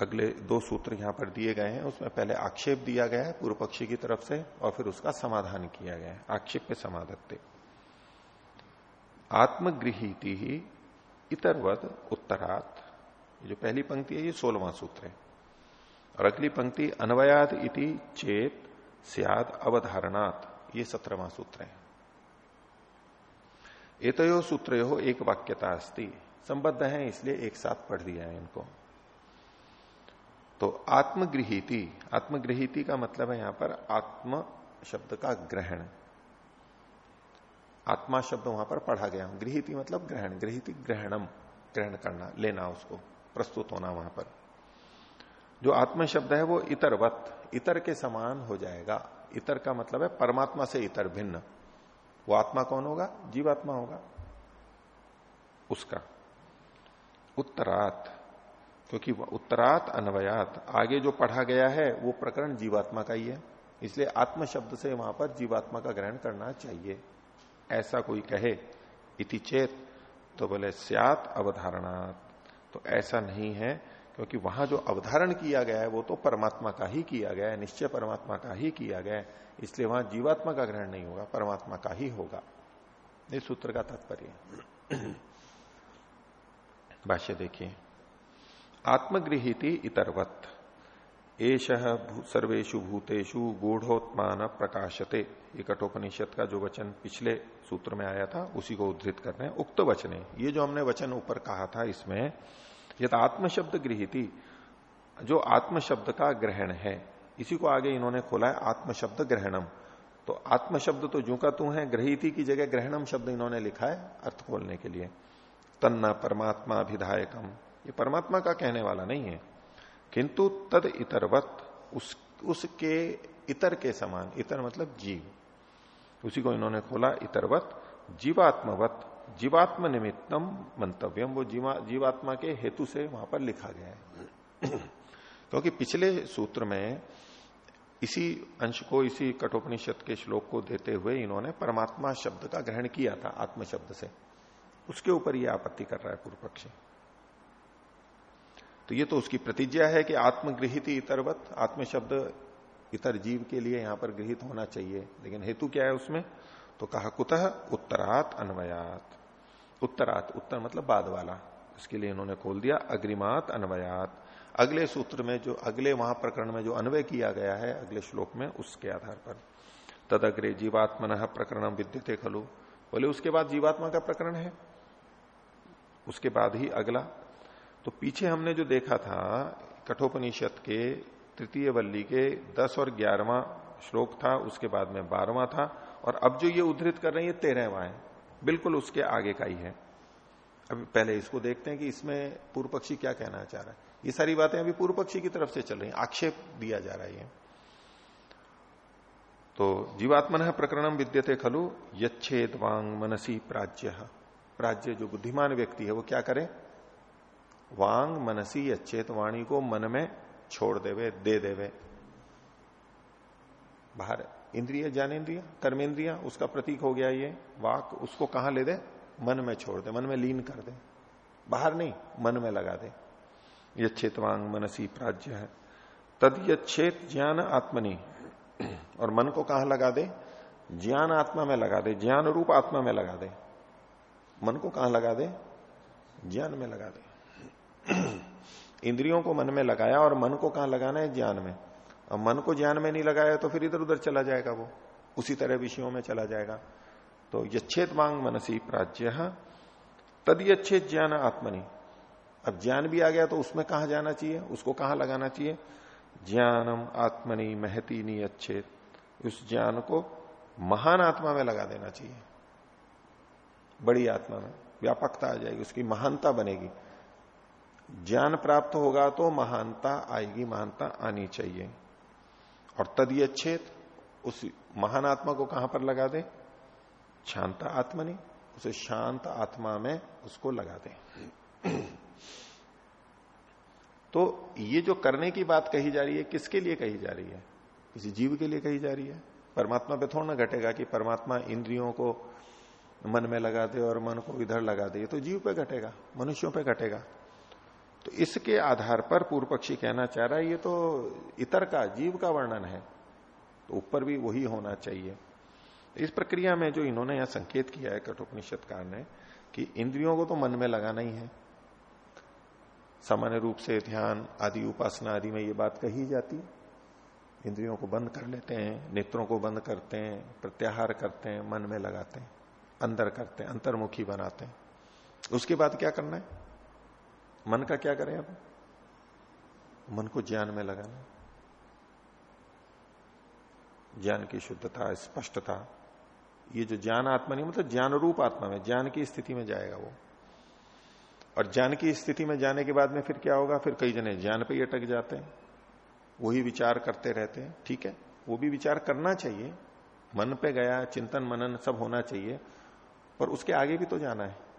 अगले दो सूत्र यहाँ पर दिए गए हैं, उसमें पहले आक्षेप दिया गया है पूर्व पक्षी की तरफ़ से, और फिर उसका समाधान किया गया है। आक्षेप्य समाधत्ते। आत्मगृहिति ही इतरवद उत्तरात। जो पहली पंक्ति है, ये सोलवा सूत्र है। और अगली पंक्ति, अनवयाद इति चेत सियाद अवधारणात। ये सत्रहवा सूत्र है। एतयो सूत्र हो एक वाक्यता अस्ति। संबद्ध है, इसलिए एक साथ पढ़ दिया है इनको। तो आत्मगृहिति आत्मगृहिति का मतलब है यहाँ पर आत्म शब्द का ग्रहण। आत्मा शब्द वहाँ पर पढ़ा गया। गृहिति मतलब ग्रहण, गृहिति ग्रहणम, ग्रहण करना, लेना उसको, प्रस्तुत होना वहाँ पर। जो आत्म शब्द है वो इतरवत, इतर के समान हो जाएगा। इतर का मतलब है परमात्मा से इतर, भिन्न। वो आत्मा कौन होगा? जीवात्मा होगा। उसका। उत्तरात। क्योंकि उत्तरात, अन्वयात, आगे जो पढ़ा गया है, वो प्रकरण जीवात्मा का ही है। इसलिए आत्म शब्द से वहाँ पर जीवात्मा का ग्रहण करना चाहिए। ऐसा कोई कहे, इति चेत तो बोले, स्यात अवधारणा तो ऐसा नहीं है, क्योंकि वहाँ जो अवधारण किया गया है, वो तो परमात्मा का ही किया गया है, निश्चय परमात्मा का ही किया गया है। इसलिए वहाँ जीवात्मा का ग्रहण नहीं होगा, परमात्मा का ही होगा। इस सूत्र का तात्पर्य भाष्य देखिए। आत्मगृहिति इतरवत। एश सर्वेशु भूतेषु गूढ़ोत्मान प्रकाशते। ये कठोपनिषद का जो वचन पिछले सूत्र में आया था, उसी को उद्धृत कर रहे हैं। उक्त वचने, ये जो हमने वचन ऊपर कहा था, इसमें यद आत्म शब्द गृहिति, जो आत्म शब्द का ग्रहण है, इसी को आगे इन्होंने खोला है आत्म शब्द ग्रहणम। तो आत्म शब्द तो जू का तू है ग्रहिति की जगह ग्रहणम शब्द इन्होंने लिखा है, अर्थ खोलने के लिए। तन्ना परमात्मा अभिधायकम। ये परमात्मा का कहने वाला नहीं है। किंतु तद इतरवत, उस, उसके इतर के समान, इतर मतलब जीव। उसी को इन्होंने खोला इतरवत, जीवात्मवत, जीवात्म निमित्तम मंतव्यम। वो जीवा, जीवात्मा के हेतु से वहाँ पर लिखा गया है। क्योंकि पिछले सूत्र में इसी अंश को, इसी कठोपनिषद के श्लोक को देते हुए इन्होंने परमात्मा शब्द का ग्रहण किया था आत्म शब्द से। उसके ऊपर ये आपत्ति कर रहा है पूर्व पक्षी तो ये तो उसकी प्रतिज्ञा है कि आत्मगृहित इतरवत आत्म शब्द इतर जीव के लिए यहाँ पर गृहित होना चाहिए। लेकिन हेतु क्या है उसमें? तो कहा, कुतः? उत्तरात अन्वयात। उत्तरात, उत्तर मतलब बाद वाला। इसके लिए इन्होंने खोल दिया, अग्रिमात अन्वयात। अगले सूत्र में जो, अगले वहाँ प्रकरण में जो अन्वय किया गया है, अगले श्लोक में, उसके आधार पर। तद अग्रे जीवात्मन प्रकरण विद्युत खलु। बोले, उसके बाद जीवात्मा का प्रकरण है। उसके बाद ही अगला तो पीछे हमने जो देखा था, कठोपनिषद के तृतीय वल्ली के दस और ग्यारहवा श्लोक था, उसके बाद में बारहवा था, और अब जो ये उद्धृत कर रहे हैं, ये तेरहवा है। बिल्कुल उसके आगे का ही है। अभी पहले इसको देखते हैं कि इसमें पूर्व पक्षी क्या कहना चाह रहा है। ये सारी बातें अभी पूर्व पक्षी की तरफ़ से चल रही हैं, आक्षेप दिया जा रहा है तो जीवात्मन प्रकरणम विद्यते खलु यच्छेद वांग मनसी प्राज्य प्राज्य जो बुद्धिमान व्यक्ति है, वो क्या करे? वांग मनसी यच्छेद वाणी को मन में छोड़ देवे, दे देवे। बाहर इंद्रिय, ज्ञानेन्द्रिय कर्मेंद्रिय उसका प्रतीक हो गया ये। वाक उसको कहाँ ले दे? मन में छोड़ दे, मन में लीन कर दे। बाहर नहीं, मन में लगा दे। ये वांग मनसी प्राज्य है। तद यच्छेत ज्ञान आत्मनि। और मन को कहा लगा दे? ज्ञान आत्मा में लगा दे ज्ञान रूप आत्मा में लगा दे। मन को कहा लगा दे? ज्ञान में लगा दे। इंद्रियों को मन में लगाया और मन को कहा लगाना है? ज्ञान में। अब मन को ज्ञान में नहीं लगाया तो फिर इधर उधर चला जाएगा वो। उसी तरह विषयों में चला जाएगा। तो यच्छेद मांग मनसी प्राज्य तद यच्छेद ज्ञान आत्मनि। अब ज्ञान भी आ गया तो उसमें कहा जाना चाहिए? उसको कहा लगाना चाहिए? ज्ञानम आत्मनि महती नी अच्छेद उस ज्ञान को महान आत्मा में लगा देना चाहिए। बड़ी आत्मा में। व्यापकता आ जाएगी। उसकी महानता बनेगी। ज्ञान प्राप्त होगा तो महानता आएगी, महानता आनी चाहिए। और तद तदीयच्छेद, उस महान आत्मा को कहाँ पर लगा दे? शांत आत्मा नहीं, उसे शांत आत्मा में उसको लगा दे। तो ये जो करने की बात कही जा रही है, किसके लिए कही जा रही है? किसी जीव के लिए कही जा रही है? परमात्मा पे थोड़ा ना घटेगा कि परमात्मा इंद्रियों को मन में लगा दे और मन को इधर लगा दे तो जीव पे घटेगा, मनुष्यों पे घटेगा। तो इसके आधार पर पूर्व पक्षी कहना चाह रहा है, ये तो इतर का, जीव का वर्णन है। तो ऊपर भी वही होना चाहिए। इस प्रक्रिया में जो इन्होंने यहाँ संकेत किया है कठोपनिषदकार ने, कि इंद्रियों को तो मन में लगाना ही है। सामान्य रूप से ध्यान आदि, उपासना आदि में ये बात कही जाती। है इंद्रियों को बंद कर लेते हैं, नेत्रों को बंद करते हैं, प्रत्याहार करते हैं, मन में लगाते हैं, अंदर करते हैं, अंतर्मुखी बनाते हैं। उसके बाद क्या करना है? मन का क्या करें अब मन को ज्ञान में लगाना। ज्ञान की शुद्धता, स्पष्टता, ये जो ज्ञान आत्मा नहीं मतलब ज्ञान रूप आत्मा में, ज्ञान की स्थिति में जाएगा वो। और ज्ञान की स्थिति में जाने के बाद में फिर क्या होगा? फिर कई जने ज्ञान पे ही अटक जाते हैं। वही विचार करते रहते हैं, ठीक है? वो भी विचार करना चाहिए। मन पे गया, चिंतन मनन सब होना चाहिए, पर उसके आगे भी तो जाना है।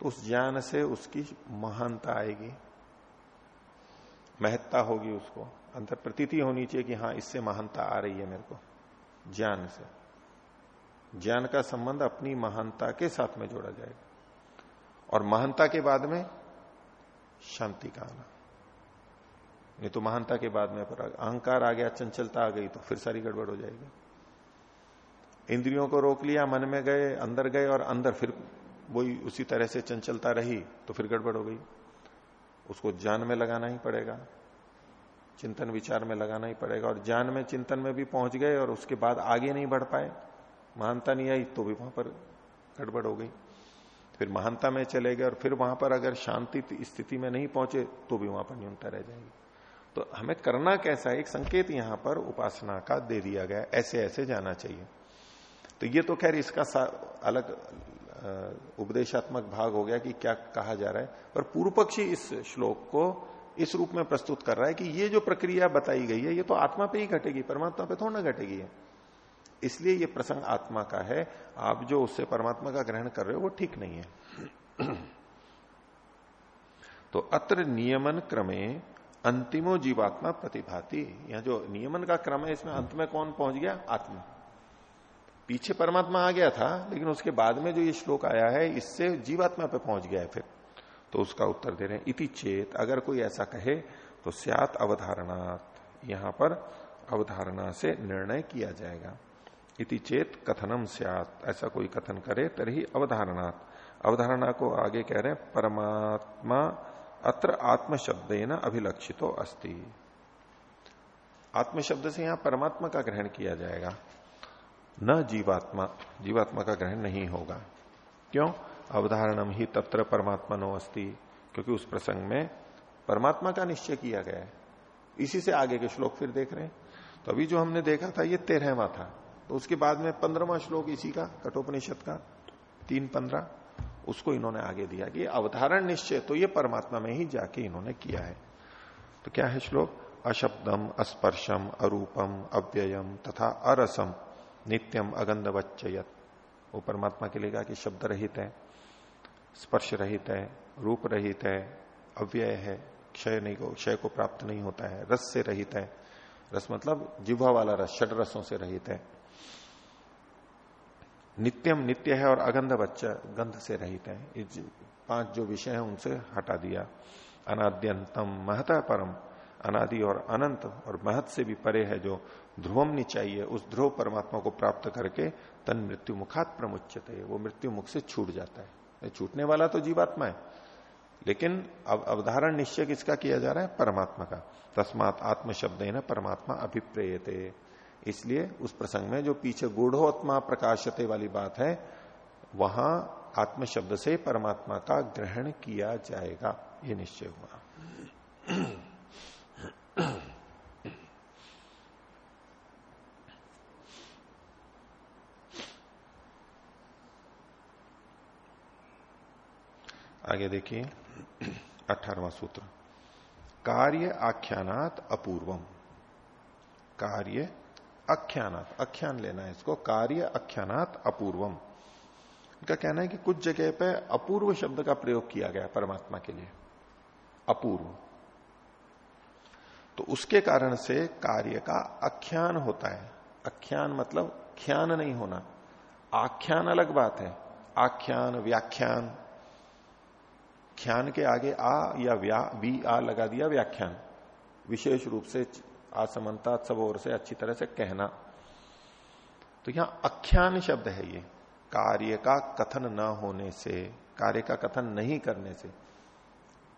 तो उस ज्ञान से उसकी महानता आएगी। महत्ता होगी उसको। अंतर प्रतीति होनी चाहिए कि हाँ इससे महानता आ रही है मेरे को, ज्ञान से। ज्ञान का संबंध अपनी महानता के साथ में जोड़ा जाएगा। और महानता के बाद में शांति का आना। नहीं तो महानता के बाद में पर अहंकार आ गया, चंचलता आ गई तो फिर सारी गड़बड़ हो जाएगी। इंद्रियों को रोक लिया, मन में गए, अंदर गए और अंदर फिर वही उसी तरह से चंचलता रही तो फिर गड़बड़ हो गई। उसको ज्ञान में लगाना ही पड़ेगा, चिंतन विचार में लगाना ही पड़ेगा, और ज्ञान में चिंतन में भी पहुँच गए और उसके बाद आगे नहीं बढ़ पाए। महानता नहीं आई तो भी वहाँ पर गड़बड़ हो गई। फिर महानता में चले गए, और फिर वहाँ पर अगर शांति स्थिति में नहीं पहुँचे तो भी वहाँ पर न्यूनता रह जाएगी। तो हमें करना कैसा है? एक संकेत यहाँ पर उपासना का दे दिया गया ऐसे ऐसे जाना चाहिए। तो ये तो खैर इसका अलग उपदेशात्मक भाग हो गया कि क्या कहा जा रहा है। पर पूर्व पक्षी इस श्लोक को इस रूप में प्रस्तुत कर रहा है कि ये जो प्रक्रिया बताई गई है, ये तो आत्मा पे ही घटेगी, परमात्मा पे थोड़ा ना घटेगी है इसलिए ये प्रसंग आत्मा का है। आप जो उससे परमात्मा का ग्रहण कर रहे हो, वो ठीक नहीं है। तो अत्र नियमन क्रमे अंतिमो जीवात्मा प्रतिभाती। यह जो नियमन का क्रम है, इसमें अंत में कौन पहुँच गया? आत्मा। पीछे परमात्मा आ गया था, लेकिन उसके बाद में जो ये श्लोक आया है, इससे जीवात्मा पे पहुँच गया है फिर। तो उसका उत्तर दे रहे हैं, इति चेत, अगर कोई ऐसा कहे तो स्यात अवधारणात। यहाँ पर अवधारणा से निर्णय किया जाएगा। इति चेत कथनम सियात, ऐसा कोई कथन करे तरी अवधारणात्। अवधारणा को आगे कह रहे हैं, परमात्मा अत्र आत्म शब्द न अभिलक्षितो अस्ति। आत्म शब्द से यहाँ परमात्मा का ग्रहण किया जाएगा। न जीवात्मा जीवात्मा का ग्रहण नहीं होगा। क्यों? अवधारणम ही तत्र परमात्मा नो अस्ति, क्योंकि उस प्रसंग में परमात्मा का निश्चय किया गया है। इसी से आगे के श्लोक फिर देख रहे हैं। तो अभी जो हमने देखा था, ये तेरहवा था। तो उसके बाद में पंद्रहवा श्लोक इसी का, कठोपनिषद का, तीन पंद्रह, उसको इन्होंने आगे दिया कि अवधारण निश्चय तो ये परमात्मा में ही जाके इन्होंने किया है। तो क्या है श्लोक? अशब्दम, अस्पर्शम, अरूपम, अव्ययम तथा अरसम। नित्यम अगंध वच्चयत वो परमात्मा के लिए कहा कि शब्द रहित है, स्पर्श रहित है, रूप रहित है, अव्यय है, क्षय नहीं को क्षय को प्राप्त नहीं होता है, रस से रहित है। रस मतलब जिह्वा वाला रस, षड रसों से रहित है। नित्यम नित्य है और अगंध बच्चा गंध से रहित है। पाँच जो विषय है उनसे हटा दिया। अनाद्यंतम महता परम। अनादि और अनंत और महत से भी परे है जो ध्रुवम नहीं चाहिए, उस ध्रुव परमात्मा को प्राप्त करके तन मृत्यु मुखात प्रमुचते वो मृत्यु मुख से छूट जाता है। छूटने वाला तो जीवात्मा है। लेकिन अब अवधारण निश्चय किसका किया जा रहा है? परमात्मा का। तस्मात आत्म शब्द है ना परमात्मा अभिप्रेयते। इसलिए उस प्रसंग में जो पीछे गूढ़ोत्मा प्रकाशते वाली बात है, वहाँ आत्म शब्द से परमात्मा का ग्रहण किया जाएगा। ये निश्चय हुआ। आगे देखिए। अठारवा सूत्र। कार्य आख्यानात अपूर्वम। कार्य आख्यानात। आख्यान लेना है इसको। कार्य आख्यानात अपूर्वम। इनका कहना है कि कुछ जगह पे अपूर्व शब्द का प्रयोग किया गया परमात्मा के लिए। अपूर्व। तो उसके कारण से कार्य का आख्यान होता है। आख्यान मतलब ख्यान नहीं होना। आख्यान अलग बात है। आख्यान, व्याख्यान ख्यान के आगे आ या व्या बी आ लगा दिया व्याख्यान। विशेष रूप से असमनता सब ओर से अच्छी तरह से कहना। तो यहाँ आख्यान शब्द है ये। कार्य का कथन न होने से, कार्य का कथन नहीं करने से,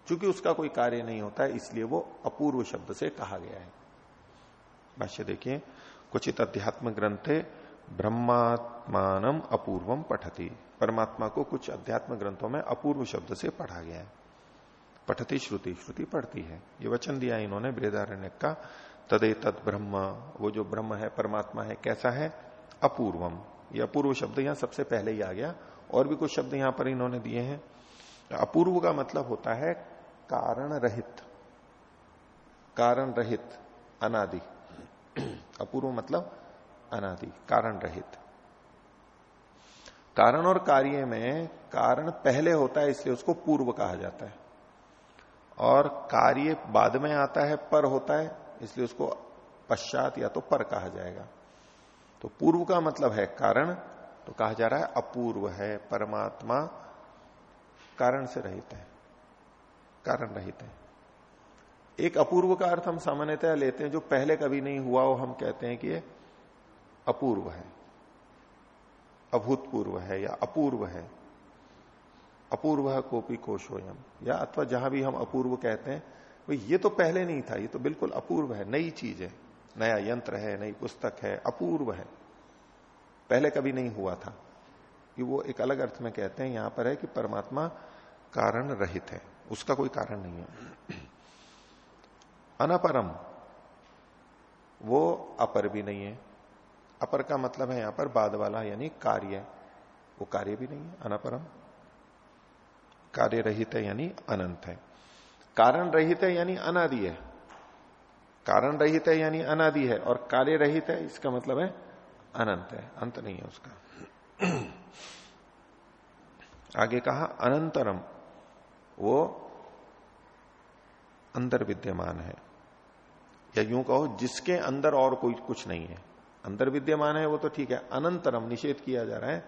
चूँकि उसका कोई कार्य नहीं होता है, इसलिए वो अपूर्व शब्द से कहा गया है। भाष्य देखिए कुछ अध्यात्म ग्रंथे ब्रह्मात्मान अपूर्वम पठती। परमात्मा को कुछ अध्यात्म ग्रंथों में अपूर्व शब्द से पढ़ा गया है। पठती, श्रुति श्रुति पढ़ती है। ये वचन दिया इन्होंने बृहदारण्य का। तदे तद ब्रह्म, वो जो ब्रह्म है, परमात्मा है, कैसा है? अपूर्वम। ये अपूर्व शब्द यहाँ सबसे पहले ही आ गया। और भी कुछ शब्द यहाँ पर इन्होंने दिए हैं। अपूर्व का मतलब होता है कारण रहित। कारण रहित, अनादि। अपूर्व मतलब अनादि, कारण रहित। कारण और कार्य में कारण पहले होता है, इसलिए उसको पूर्व कहा जाता है। और कार्य बाद में आता है, पर होता है, इसलिए उसको पश्चात या तो पर कहा जाएगा। तो पूर्व का मतलब है कारण तो कहा जा रहा है अपूर्व है, परमात्मा कारण से रहित है, कारण रहित है। एक अपूर्व का अर्थ हम सामान्यतः लेते हैं, जो पहले कभी नहीं हुआ हो, हम कहते हैं कि अपूर्व है, अभूतपूर्व है या अपूर्व है। अपूर्व कोपी कोशोयम या अथवा जहाँ भी हम अपूर्व कहते हैं वो ये तो पहले नहीं था, ये तो बिल्कुल अपूर्व है, नई चीज़ है। नया यंत्र है, नई पुस्तक है, अपूर्व है। पहले कभी नहीं हुआ था। कि वो एक अलग अर्थ में कहते हैं, यहाँ पर है कि परमात्मा कारण रहित है, उसका कोई कारण नहीं है। अनपरम, वो अपर भी नहीं है अपर का मतलब है यहाँ पर बाद वाला, यानी कार्य। वो कार्य भी नहीं है, अनपरम। कार्य रहित है, यानी अनंत है। कारण रहित है, यानी अनादि है। कारण रहित है, यानी अनादि है, और कार्य रहित है, इसका मतलब है अनंत है। अंत नहीं है उसका। आगे कहा, अनंतरम। वो अंदर विद्यमान है। या यूँ कहो, जिसके अंदर और कोई कुछ नहीं है। अंदर विद्यमान है, वो तो ठीक है। अनंतरम निषेध किया जा रहा है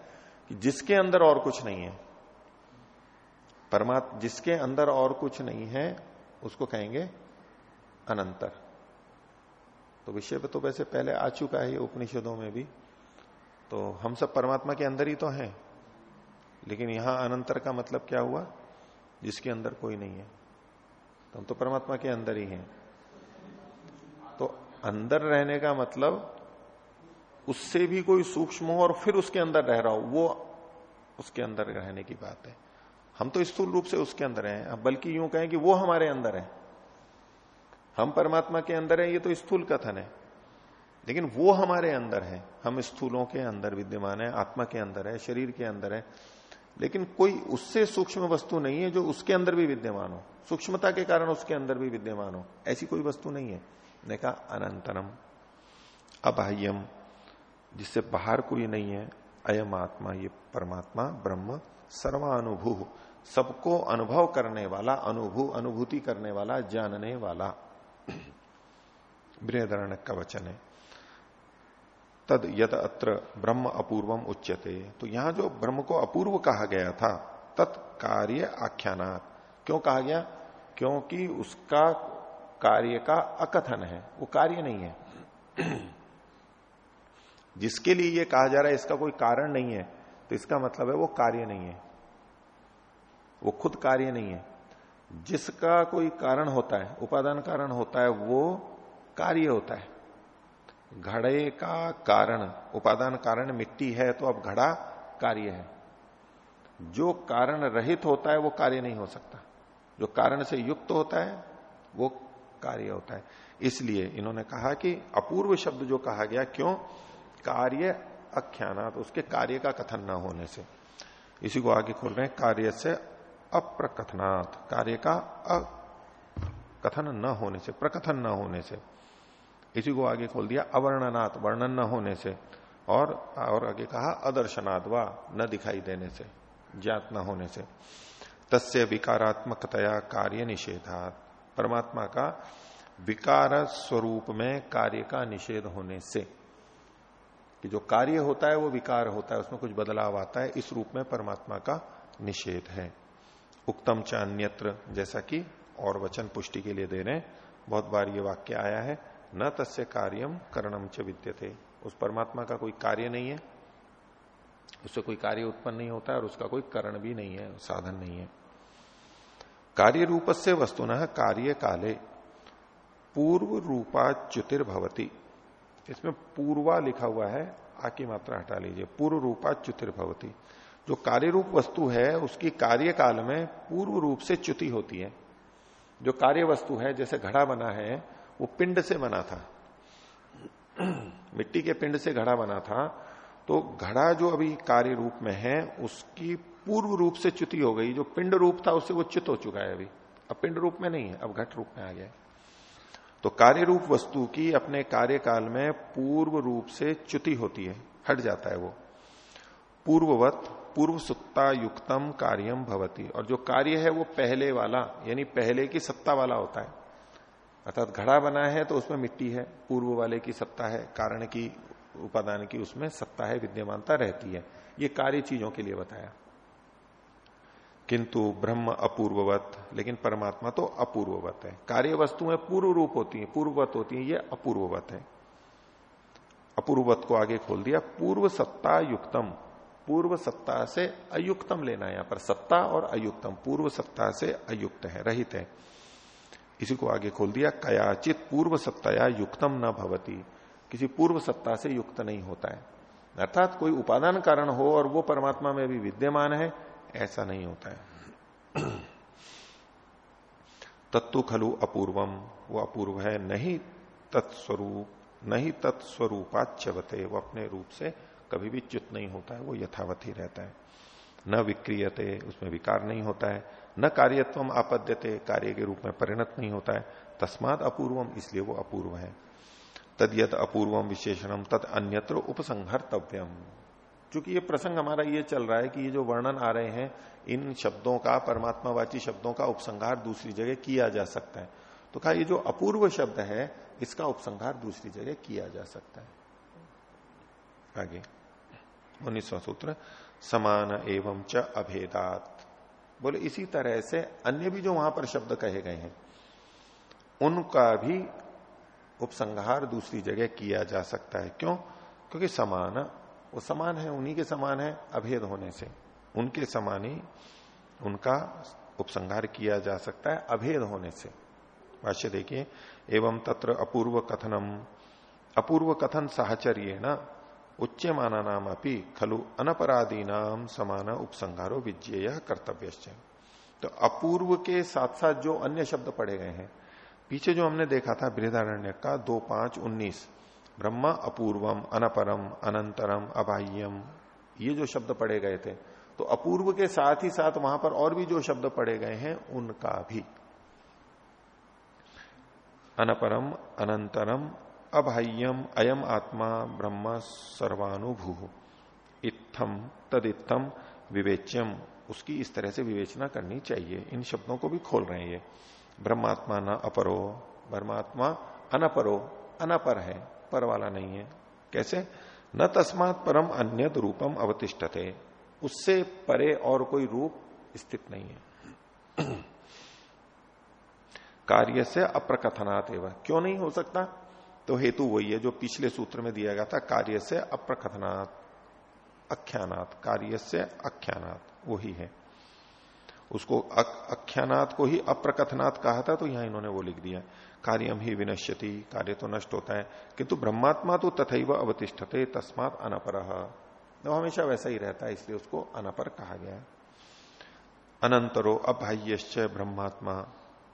कि जिसके अंदर और कुछ नहीं है। परमात्मा जिसके अंदर और कुछ नहीं है, उसको कहेंगे अनंतर। तो विषय पे तो वैसे पहले आ चुका है उपनिषदों में भी। तो हम सब परमात्मा के अंदर ही तो हैं। लेकिन यहाँ अनंतर का मतलब क्या हुआ? जिसके अंदर कोई नहीं है। तो हम तो परमात्मा के अंदर ही हैं। तो अंदर रहने का मतलब उससे भी कोई सूक्ष्म हो और फिर उसके अंदर रह रहा हो, वो उसके अंदर रहने की बात है। हम तो स्थूल रूप से उसके अंदर हैं बल्कि यूँ कहें कि वो हमारे अंदर है। हम परमात्मा के अंदर है, ये तो स्थूल कथन है। लेकिन वो हमारे अंदर है। हम स्थूलों के अंदर विद्यमान है, आत्मा के अंदर है, शरीर के अंदर है। लेकिन कोई उससे सूक्ष्म वस्तु नहीं है जो उसके अंदर भी विद्यमान हो। सूक्ष्मता के कारण उसके अंदर भी विद्यमान हो। ऐसी कोई वस्तु नहीं है। ने कहा, अनंतरम, अबाह्यम। जिससे बाहर कोई नहीं है, अयम आत्मा, ये परमात्मा, ब्रह्म, सर्वानुभू, सबको अनुभव करने वाला, अनुभू, अनुभूति करने वाला, जानने वाला। बृहदरण का वचन है। तद यद अत्र ब्रह्म अपूर्वम उच्यते। तो यहाँ जो ब्रह्म को अपूर्व कहा गया था, तत्कार्य आख्यानात। क्यों कहा गया? क्योंकि उसका कार्य का अकथन है। वो कार्य नहीं है। जिसके लिए ये कहा जा रहा है, इसका कोई कारण नहीं है तो इसका मतलब है वो कार्य नहीं है। वो खुद कार्य नहीं है। जिसका कोई कारण होता है, उपादान कारण होता है, वो कार्य होता है। घड़े का कारण, उपादान कारण मिट्टी है तो अब घड़ा कार्य है। जो कारण रहित होता है, वो कार्य नहीं हो सकता। जो कारण से युक्त होता है, वो कार्य होता है। इसलिए इन्होंने कहा कि अपूर्व शब्द जो कहा गया, क्यों? कार्य अख्यानात, उसके कार्य का कथन न होने से। इसी को आगे खोल रहे हैं, कार्य से अप्रकथनात्। कार्य का कथन न होने से, प्रकथन न होने से। इसी को आगे खोल दिया, अवर्णनात्, वर्णन न होने से। और और आगे कहा अदर्शनाद व, न दिखाई देने से, ज्ञात न होने से। तस्य विकारात्मकतया कार्य निषेधात। परमात्मा का विकार स्वरूप में कार्य का निषेध होने से। कि जो कार्य होता है वो विकार होता है, उसमें कुछ बदलाव आता है, इस रूप में परमात्मा का निषेध है। उक्तम च अन्यत्र, जैसा कि और वचन पुष्टि के लिए दे रहे बहुत बार ये वाक्य आया है, न तस्य कार्यम करणम च विद्यते। उस परमात्मा का कोई कार्य नहीं है, उससे कोई कार्य उत्पन्न नहीं होता और उसका कोई करण भी नहीं है, साधन नहीं है। कार्य रूप से वस्तुन कार्य काले, पूर्व रूपा भवती इसमें पूर्वा लिखा हुआ है, आकी मात्रा हटा लीजिए पूर्व रूपा भवती जो कार्य रूप वस्तु है, उसकी कार्य काल में पूर्व रूप से च्युति होती है। जो कार्य वस्तु है, जैसे घड़ा बना है, वो पिंड से बना था। मिट्टी के पिंड से घड़ा बना था तो घड़ा जो अभी कार्य रूप में है, उसकी पूर्व रूप से च्युति हो गई। जो पिंड रूप था, उससे वो च्युत हो चुका है अभी। अब पिंड रूप में नहीं है, अब घट रूप में आ गया तो कार्य रूप वस्तु की अपने कार्यकाल में पूर्व रूप से च्युति होती है, हट जाता है वो। पूर्ववत पूर्व सुत्ता युक्तम कार्यम भवती। और जो कार्य है वो पहले वाला, यानी पहले की सत्ता वाला होता है। अर्थात घड़ा बना है तो उसमें मिट्टी है, पूर्व वाले की सत्ता है, कारण की, उपादान की उसमें सत्ता है, विद्यमानता रहती है। ये कार्य चीज़ों के लिए बताया। किंतु ब्रह्म अपूर्ववत, लेकिन परमात्मा तो अपूर्ववत है। कार्य वस्तुएँ पूर्व रूप होती हैं, पूर्ववत होती हैं, ये अपूर्ववत है। अपूर्ववत को आगे खोल दिया, पूर्व सत्ता युक्तम। पूर्व सत्ता से अयुक्तम लेना है यहाँ पर, सत्ता और अयुक्तम। पूर्व सत्ता से अयुक्त है, रहित है। इसी को आगे खोल दिया, कयाचित पूर्व सत्ताया युक्तम न भवती। किसी पूर्व सत्ता से युक्त नहीं होता है। अर्थात कोई उपादान कारण हो और वो परमात्मा में भी विद्यमान है ऐसा नहीं होता है। तत्व खलु अपूर्वम वो अपूर्व है, नहीं तत्स्वरूप, नहीं तत्स्वरूपाच्यवते, वो अपने रूप से कभी भी च्युत नहीं होता है, वो यथावत ही रहता है। न विक्रियते, उसमें विकार नहीं होता है। न कार्यत्व आपद्यते, कार्य के रूप में परिणत नहीं होता है। तस्माद अपूर्वम इसलिए वो अपूर्व है। तद यद अपूर्वम विशेषणम तद अन्यत्र उपसंहर्तव्यम। क्योंकि ये प्रसंग हमारा ये चल रहा है कि ये जो वर्णन आ रहे हैं, इन शब्दों का, परमात्मावाची शब्दों का उपसंहार दूसरी जगह किया जा सकता है। तो कहा, ये जो अपूर्व शब्द है, इसका उपसंहार दूसरी जगह किया जा सकता है। आगे, उन्नीसवा सूत्र, समान एवं च अभेदात। बोले, इसी तरह से अन्य भी जो वहाँ पर शब्द कहे गए हैं, उनका भी उपसंहार दूसरी जगह किया जा सकता है। क्यों? क्योंकि समान वो समान है, उन्हीं के समान है, अभेद होने से। उनके समान ही उनका उपसंहार किया जा सकता है, अभेद होने से। भाष्य देखिए, एवं तत्र अपूर्व कथनम। अपूर्व कथन साहचर्य न उच्च माना नाम अपनी खलु अनपराधी नाम समान उपसंहारो विजय कर्तव्य तो अपूर्व के साथ साथ जो अन्य शब्द पढ़े गए हैं, पीछे जो हमने देखा था बृहदारण्य का, दो पाँच उन्नीस ब्रह्म अपूर्वम, अनपरम, अनंतरम, अबाह्यम। ये जो शब्द पढ़े गए थे तो अपूर्व के साथ ही साथ वहाँ पर और भी जो शब्द पढ़े गए हैं, उनका भी। अनपरम, अनंतरम, अबाह्यम, अयम आत्मा, ब्रह्म सर्वानुभू। इत्थम तदित्थम विवेच्यम। उसकी इस तरह से विवेचना करनी चाहिए। इन शब्दों को भी खोल रहे हैं ये। ब्रह्मात्मा न अपरो, ब्रह्मात्मा अनपरो, अनपर है। पर वाला नहीं है। कैसे? न तस्मात परम अन्य रूपम अवतिष्ठते। उससे परे और कोई रूप स्थित नहीं है। कार्य से अप्रकथनात एवं। क्यों नहीं हो सकता? तो हेतु वही है जो पिछले सूत्र में दिया गया था कार्य से अप्रकथनात्, अख्यानात। कार्य से अख्यानात, वही है। उसको अख्यानात को ही अप्रकथनात् कहा था तो यहाँ इन्होंने वो लिख दिया। कार्यम ही विनश्यति, कार्य तो नष्ट होता है। किंतु ब्रह्मात्मा तो तथैव अवतिष्ठते, तस्मात अनपर। तो हमेशा वैसा ही रहता है, इसलिए उसको अनपर कहा गया अनंतरो अबाह्यश्च ब्रह्मात्मा।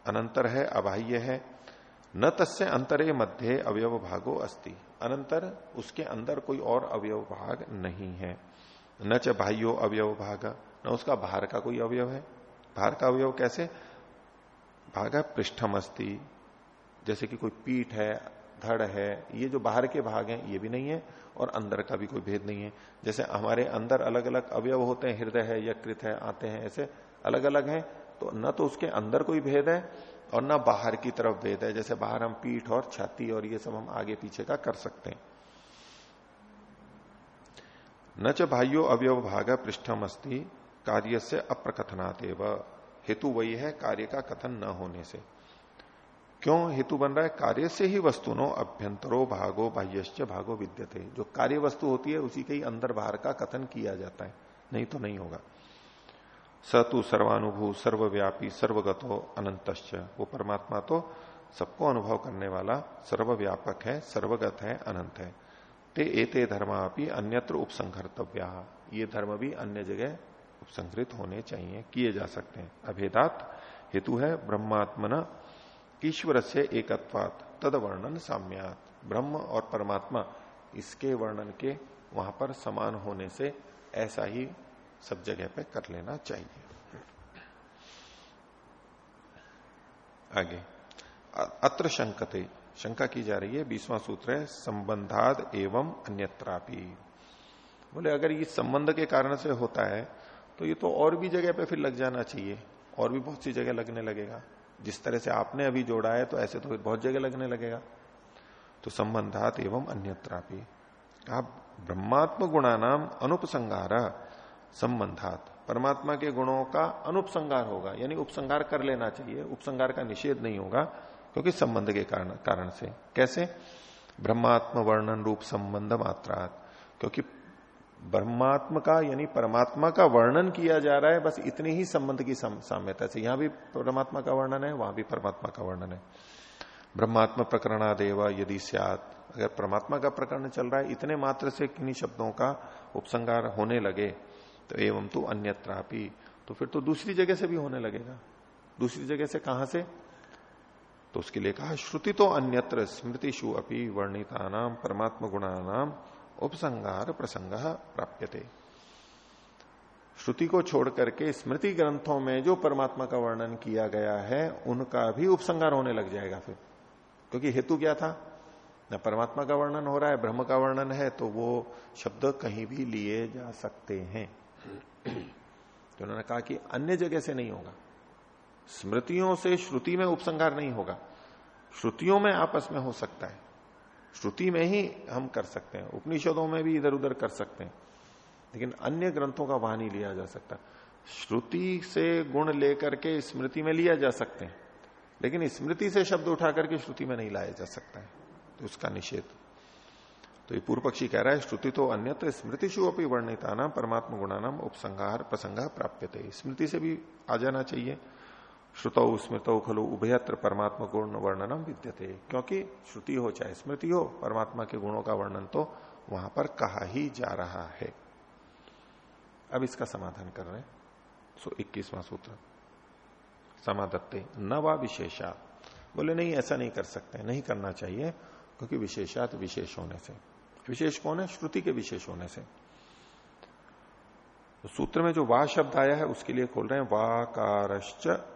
अनंतर है, अबाह्य है। न तस्य अंतरे मध्य अवयव भागो अस्ति। अनंतर उसके अंदर कोई और अवयव भाग नहीं है। न च बाह्यो अवयव भाग न उसका बाहर का कोई अवयव है। बाहर का अवयव कैसे? भाग पृष्ठम अस्ति जैसे कि कोई पीठ है, धड़ है, ये जो बाहर के भाग हैं, ये भी नहीं है और अंदर का भी कोई भेद नहीं है। जैसे हमारे अंदर अलग अलग अवयव होते हैं, हृदय है, यकृत है, आते हैं, ऐसे अलग अलग हैं तो न तो उसके अंदर कोई भेद है और ना बाहर की तरफ़ भेद है। जैसे बाहर हम पीठ और छाती और ये सब हम आगे पीछे का कर सकते हैं। न च भाइयों अवयव भाग पृष्ठम अस्ति कार्य से अप्रकथनात हेतु वही है कार्य का कथन न होने से। क्यों हेतु बन रहा है? कार्य से ही वस्तु नो अभ्यंतरो भागो बाह्यश्च भागो विद्यते। जो कार्य वस्तु होती है, उसी के ही अंदर बाहर का कथन किया जाता है। नहीं तो नहीं होगा। स सतु सर्वानुभू, सर्वव्यापी, सर्वगतो अनंतश्च। वो परमात्मा तो सबको अनुभव करने वाला सर्वव्यापक है, सर्वगत है, अनंत है। ते एते धर्मापि अन्यत्र उपसंहर्तव्या। ये धर्म भी अन्य जगह उपसंहृत होने चाहिए, किए जा सकते हैं। अभेदात हेतु है ब्रह्मात्मन ईश्वर से एकत्वात, तद वर्णन साम्यात। ब्रह्म और परमात्मा इसके वर्णन के वहाँ पर समान होने से ऐसा ही सब जगह पे कर लेना चाहिए। आगे। अत्र शंकते। शंका की जा रही है, बीसवां सूत्र है, संबंधाद एवं अन्यत्रापि। बोले, अगर ये संबंध के कारण से होता है तो ये तो और भी जगह पे फिर लग जाना चाहिए, और भी बहुत सी जगह लगने लगेगा। जिस तरह से आपने अभी जोड़ा है तो ऐसे तो फिर बहुत जगह लगने लगेगा। तो संबंधात एवं अन्यत्रापि। आप ब्रह्मात्म गुणा नाम अनुपसंगार, संबंधात। परमात्मा के गुणों का अनुपसंगार होगा, यानी उपसंगार कर लेना चाहिए। उपसंगार का निषेध नहीं होगा, क्योंकि संबंध के कारण कारण से। कैसे? ब्रह्मात्म वर्णन रूप संबंध मात्रात। क्योंकि ब्रह्मात्म का, यानी परमात्मा का वर्णन किया जा रहा है, बस इतने ही संबंध की साम्यता से यहाँ भी परमात्मा का वर्णन है, वहाँ भी परमात्मा का वर्णन है। ब्रह्मात्म प्रकरणादेव, यदि सियात, अगर परमात्मा का प्रकरण चल रहा है, इतने मात्र से किन्हीं शब्दों का उपसंगार होने लगे तो एवं तो अन्यत्रापि तो फिर तो दूसरी जगह से भी होने लगेगा। दूसरी जगह से कहाँ से? तो उसके लिए कहा, श्रुति तो अन्यत्र स्मृतिशु अपनी वर्णिता नाम परमात्मा गुणा नाम उपसंगार प्रसंग प्राप्यते। श्रुति को छोड़ करके स्मृति ग्रंथों में जो परमात्मा का वर्णन किया गया है, उनका भी उपसंगार होने लग जाएगा फिर। क्योंकि हेतु क्या था? न परमात्मा का वर्णन हो रहा है, ब्रह्म का वर्णन है तो वो शब्द कहीं भी लिए जा सकते हैं। तो उन्होंने कहा कि अन्य जगह से नहीं होगा। स्मृतियों से श्रुति में उपसंगार नहीं होगा। श्रुतियों में आपस में हो सकता है। श्रुति में ही हम कर सकते हैं, उपनिषदों में भी इधर उधर कर सकते हैं, लेकिन अन्य ग्रंथों का वहाँ नहीं लिया जा सकता। श्रुति से गुण लेकर के स्मृति में लिया जा सकते हैं, लेकिन स्मृति से शब्द उठा करके श्रुति में नहीं लाया जा सकता है तो उसका निषेध। तो ये पूर्व पक्षी कह रहा है, श्रुति तो अन्य तो स्मृति शु अपनी वर्णिता नाम परमात्मा गुणानाम उपसंहार प्रसंग प्राप्त स्मृति से भी आ जाना चाहिए। श्रुतौ स्मृतौ खलु उभयत्र परमात्मा गुण वर्णनम विद्यते। क्योंकि श्रुति हो चाहे स्मृति हो, परमात्मा के गुणों का वर्णन तो वहाँ पर कहा ही जा रहा है। अब इसका समाधान कर रहे सो इक्कीसवां सूत्र। समाधत्ते न वा विशेषा बोले, नहीं, ऐसा नहीं कर सकते, नहीं करना चाहिए, क्योंकि विशेषात विशेष होने से। विशेष कौन है? श्रुति के विशेष होने से। तो सूत्र में जो वा शब्द आया है, उसके लिए खोल रहे हैं। वाकारश्च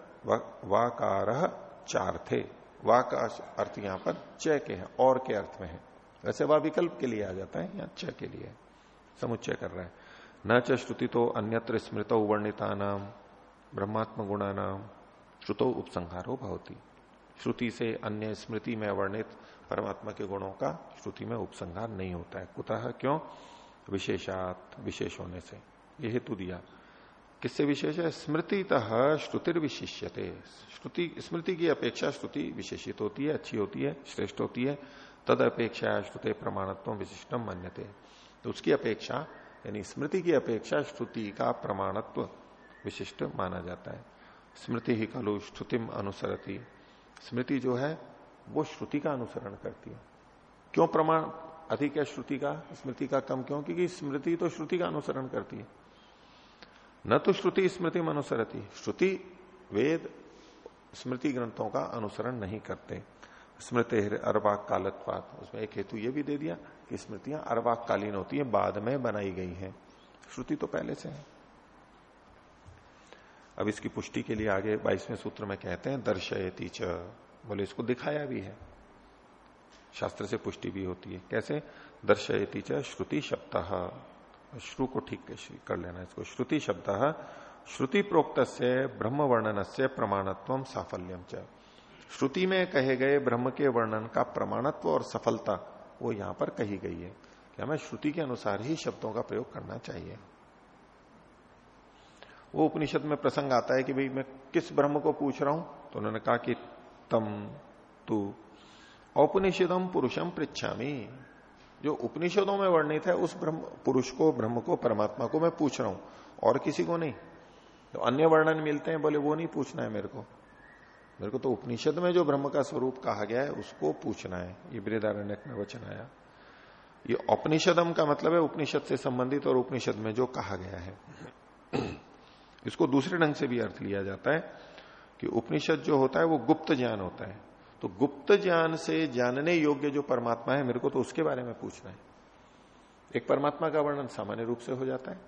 वाकार चार थे वा का अर्थ यहाँ पर च के है, और के अर्थ में है। वैसे वह विकल्प के लिए आ जाता है यहाँ च के लिए। समुच्चय कर रहा है। न च श्रुति तो अन्यत्र स्मृत वर्णिता नाम ब्रह्मात्म गुणा नाम श्रुतो उपसंहारो भवती। श्रुति से अन्य स्मृति में वर्णित परमात्मा के गुणों का श्रुति में उपसंहार नहीं होता है। कुतः? क्यों? विशेषात, विशेष होने से। ये हेतु दिया। किससे विशेष है? स्मृतितः श्रुतिर विशिष्यते श्रुति, स्मृति की अपेक्षा श्रुति विशेषित होती है, अच्छी होती है, श्रेष्ठ होती है। तद अपेक्षा श्रुते प्रमाणत्व विशिष्टम मान्यते। तो उसकी अपेक्षा, यानी स्मृति की अपेक्षा श्रुति का प्रमाणत्व विशिष्ट माना जाता है। स्मृति ही कलु श्रुतिम अनुसरती। स्मृति जो है, वो श्रुति का अनुसरण करती है। क्यों प्रमाण अधिक है श्रुति का? स्मृति का कम क्यों? क्योंकि स्मृति तो श्रुति का अनुसरण करती है। न तो श्रुति स्मृति अनुसरती। श्रुति, वेद, स्मृति ग्रंथों का अनुसरण नहीं करते। स्मृति अरवाक कालत्वात उसमें एक हेतु यह भी दे दिया कि स्मृतियाँ अरवाक कालीन होती है, बाद में बनाई गई है। श्रुति तो पहले से है। अब इसकी पुष्टि के लिए आगे बाईसवें सूत्र में कहते हैं, दर्शयती च। बोले, इसको दिखाया भी है। शास्त्र से पुष्टि भी होती है। कैसे? दर्शयती च श्रुति शब्द। श्रु को ठीक कर लेना इसको? श्रुति शब्द श्रुति प्रोक्त से ब्रह्म वर्णन से प्रमाणत्व साफल्यम च। श्रुति में कहे गए ब्रह्म के वर्णन का प्रमाणत्व और सफलता वो यहाँ पर कही गई है। कि हमें श्रुति के अनुसार ही शब्दों का प्रयोग करना चाहिए? वो उपनिषद में प्रसंग आता है कि भाई मैं किस ब्रह्म को पूछ रहा हूँ? तो उन्होंने कहा कि तम, तू। औपनिषदम पुरुषम पृछामी जो उपनिषदों में वर्णित है, उस ब्रह्म, पुरुष को, ब्रह्म को, परमात्मा को मैं पूछ रहा हूँ, और किसी को नहीं। तो अन्य वर्णन मिलते हैं, बोले, वो नहीं पूछना है मेरे को। मेरे को तो उपनिषद में जो ब्रह्म का स्वरूप कहा गया है, उसको पूछना है। ये बृदारण्य में वचन आया। ये उपनिषदम का मतलब है, उपनिषद से संबंधित और उपनिषद में जो कहा गया है। इसको दूसरे ढंग से भी अर्थ लिया जाता है कि उपनिषद जो होता है, वो गुप्त ज्ञान होता है। तो गुप्त ज्ञान से जानने योग्य जो परमात्मा है, मेरे को तो उसके बारे में पूछना है। एक परमात्मा का वर्णन सामान्य रूप से हो जाता है।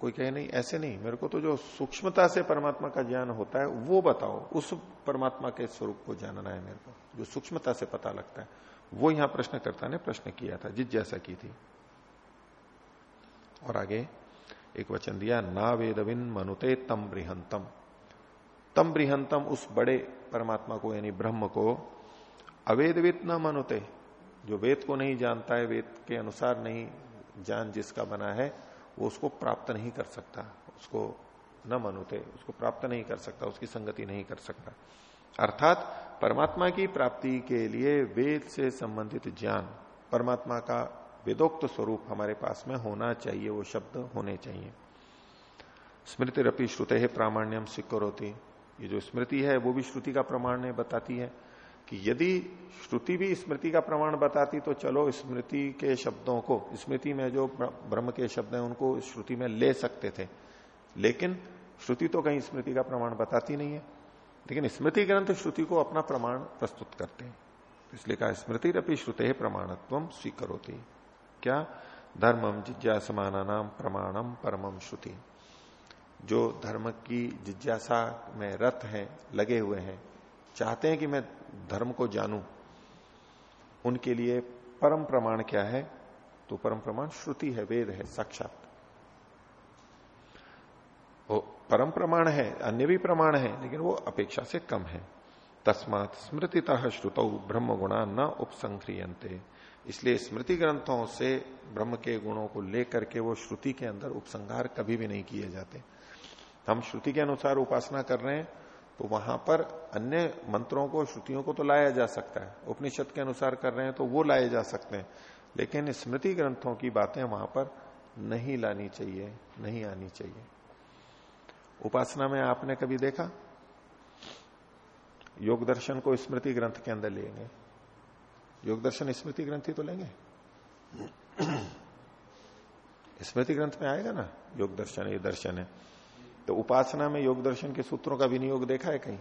कोई कहे नहीं, ऐसे नहीं। मेरे को तो जो सूक्ष्मता से परमात्मा का ज्ञान होता है, वो बताओ। उस परमात्मा के स्वरूप को जानना है मेरे को, जो सूक्ष्मता से पता लगता है। वो यहाँ प्रश्नकर्ता ने प्रश्न किया था, जिज्ञासा की थी। और आगे एक वचन दिया ना वेदविन मनुते तम बृहंतम तम बृहंतम उस बड़े परमात्मा को, यानी ब्रह्म को अवेदवित न मनुते। जो वेद को नहीं जानता है, वेद के अनुसार नहीं जान जिसका बना है, वो उसको प्राप्त नहीं कर सकता। उसको न मनुते, उसको प्राप्त नहीं कर सकता, उसकी संगति नहीं कर सकता। अर्थात, परमात्मा की प्राप्ति के लिए वेद से संबंधित ज्ञान, परमात्मा का वेदोक्त स्वरूप हमारे पास में होना चाहिए, वो शब्द होने चाहिए। स्मृति रपी श्रुते प्रामाण्यम सिक्कोरोती ये जो स्मृति है, वो भी श्रुति का प्रमाण है बताती है कि यदि श्रुति भी स्मृति का प्रमाण बताती तो चलो स्मृति के शब्दों को, स्मृति में जो ब्रह्म के शब्द हैं, उनको श्रुति में ले सकते थे। लेकिन श्रुति तो कहीं स्मृति का प्रमाण बताती नहीं है। लेकिन स्मृति ग्रंथ श्रुति को अपना प्रमाण प्रस्तुत करते हैं। इसलिए कहा स्मृति रपी श्रुते प्रमाणत्व स्वीकरोती। क्या? धर्मम जिज्ञासमाना प्रमाणम परमम श्रुति। जो धर्म की जिज्ञासा में रथ है, लगे हुए हैं, चाहते हैं कि मैं धर्म को जानूं, उनके लिए परम प्रमाण क्या है? तो परम प्रमाण श्रुति है, वेद है, साक्षात। वो परम प्रमाण है, अन्य भी प्रमाण है, लेकिन वो अपेक्षा से कम है। तस्मात स्मृतिता श्रुत ब्रह्म गुणा न उपसंक्रियंते इसलिए स्मृति ग्रंथों से ब्रह्म के गुणों को लेकर के वो श्रुति के अंदर उपसंहार कभी भी नहीं किए जाते। हम श्रुति के अनुसार उपासना कर रहे हैं तो वहाँ पर अन्य मंत्रों को, श्रुतियों को तो लाया जा सकता है। उपनिषद के अनुसार कर रहे हैं तो वो लाए जा सकते हैं। लेकिन स्मृति ग्रंथों की बातें वहाँ पर नहीं लानी चाहिए, नहीं आनी चाहिए। उपासना में आपने कभी देखा? योग दर्शन को स्मृति ग्रंथ के अंदर लेंगे। योग दर्शन स्मृति ग्रंथ ही तो लेंगे। स्मृति ग्रंथ में आएगा ना? योग दर्शन, ये दर्शन है। तो उपासना में योग दर्शन के सूत्रों का विनियोग देखा है कहीं?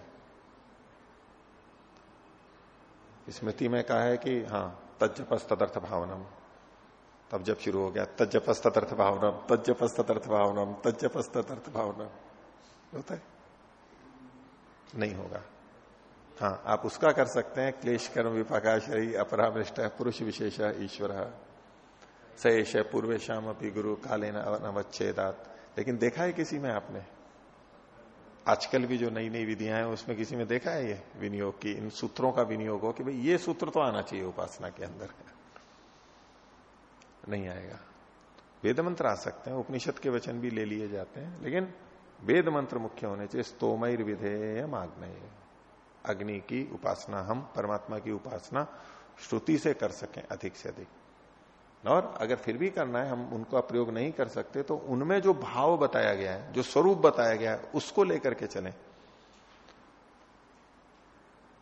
स्मृति में कहा है कि हाँ तजपस तदर्थ भावनम। तब जब शुरू हो गया तजपस तदर्थ भावनम तजपस तदर्थ भावनम तजपस तदर्थ भावनम। होता है? नहीं होगा। हाँ आप उसका कर सकते हैं, क्लेश कर्म विपाकाशरी अपरामृष्ट पुरुष विशेष, ईश्वर। सयेश पूर्वे श्याम अपनी गुरु काले नवच्छेदात लेकिन देखा है किसी में आपने? आजकल भी जो नई नई विधियाँ हैं, उसमें किसी में देखा है ये विनियोग की? इन सूत्रों का विनियोग हो कि भाई ये सूत्र तो आना चाहिए उपासना के अंदर। नहीं आएगा। वेद मंत्र आ सकते हैं, उपनिषद के वचन भी ले लिए जाते हैं, लेकिन वेद मंत्र मुख्य होने चाहिए स्तोमय विधेय माग्नय अग्नि की उपासना हम, परमात्मा की उपासना श्रुति से कर सकें अधिक से अधिक। और अगर फिर भी करना है, हम उनका प्रयोग नहीं कर सकते तो उनमें जो भाव बताया गया है, जो स्वरूप बताया गया है, उसको लेकर के चले।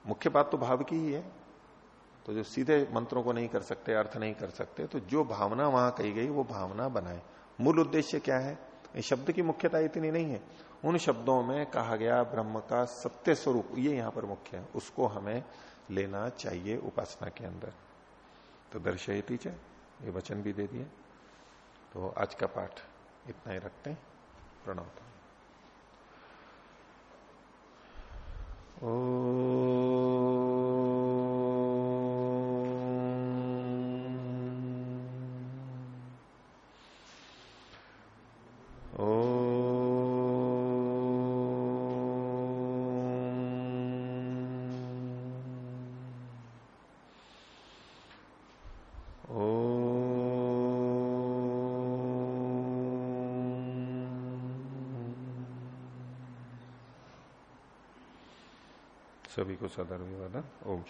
मुख्य बात तो भाव की ही है। तो जो सीधे मंत्रों को नहीं कर सकते, अर्थ नहीं कर सकते तो जो भावना वहाँ कही गई, वो भावना बनाए। मूल उद्देश्य क्या है? इस शब्द की मुख्यता इतनी नहीं है। उन शब्दों में कहा गया ब्रह्म का सत्य स्वरूप, ये यहाँ पर मुख्य है, उसको हमें लेना चाहिए उपासना के अंदर। तो दर्शयती चे। ये वचन भी दे दिए। तो आज का पाठ इतना ही रखते हैं। प्रणाम। ओ सभी को सदर विवादन ओम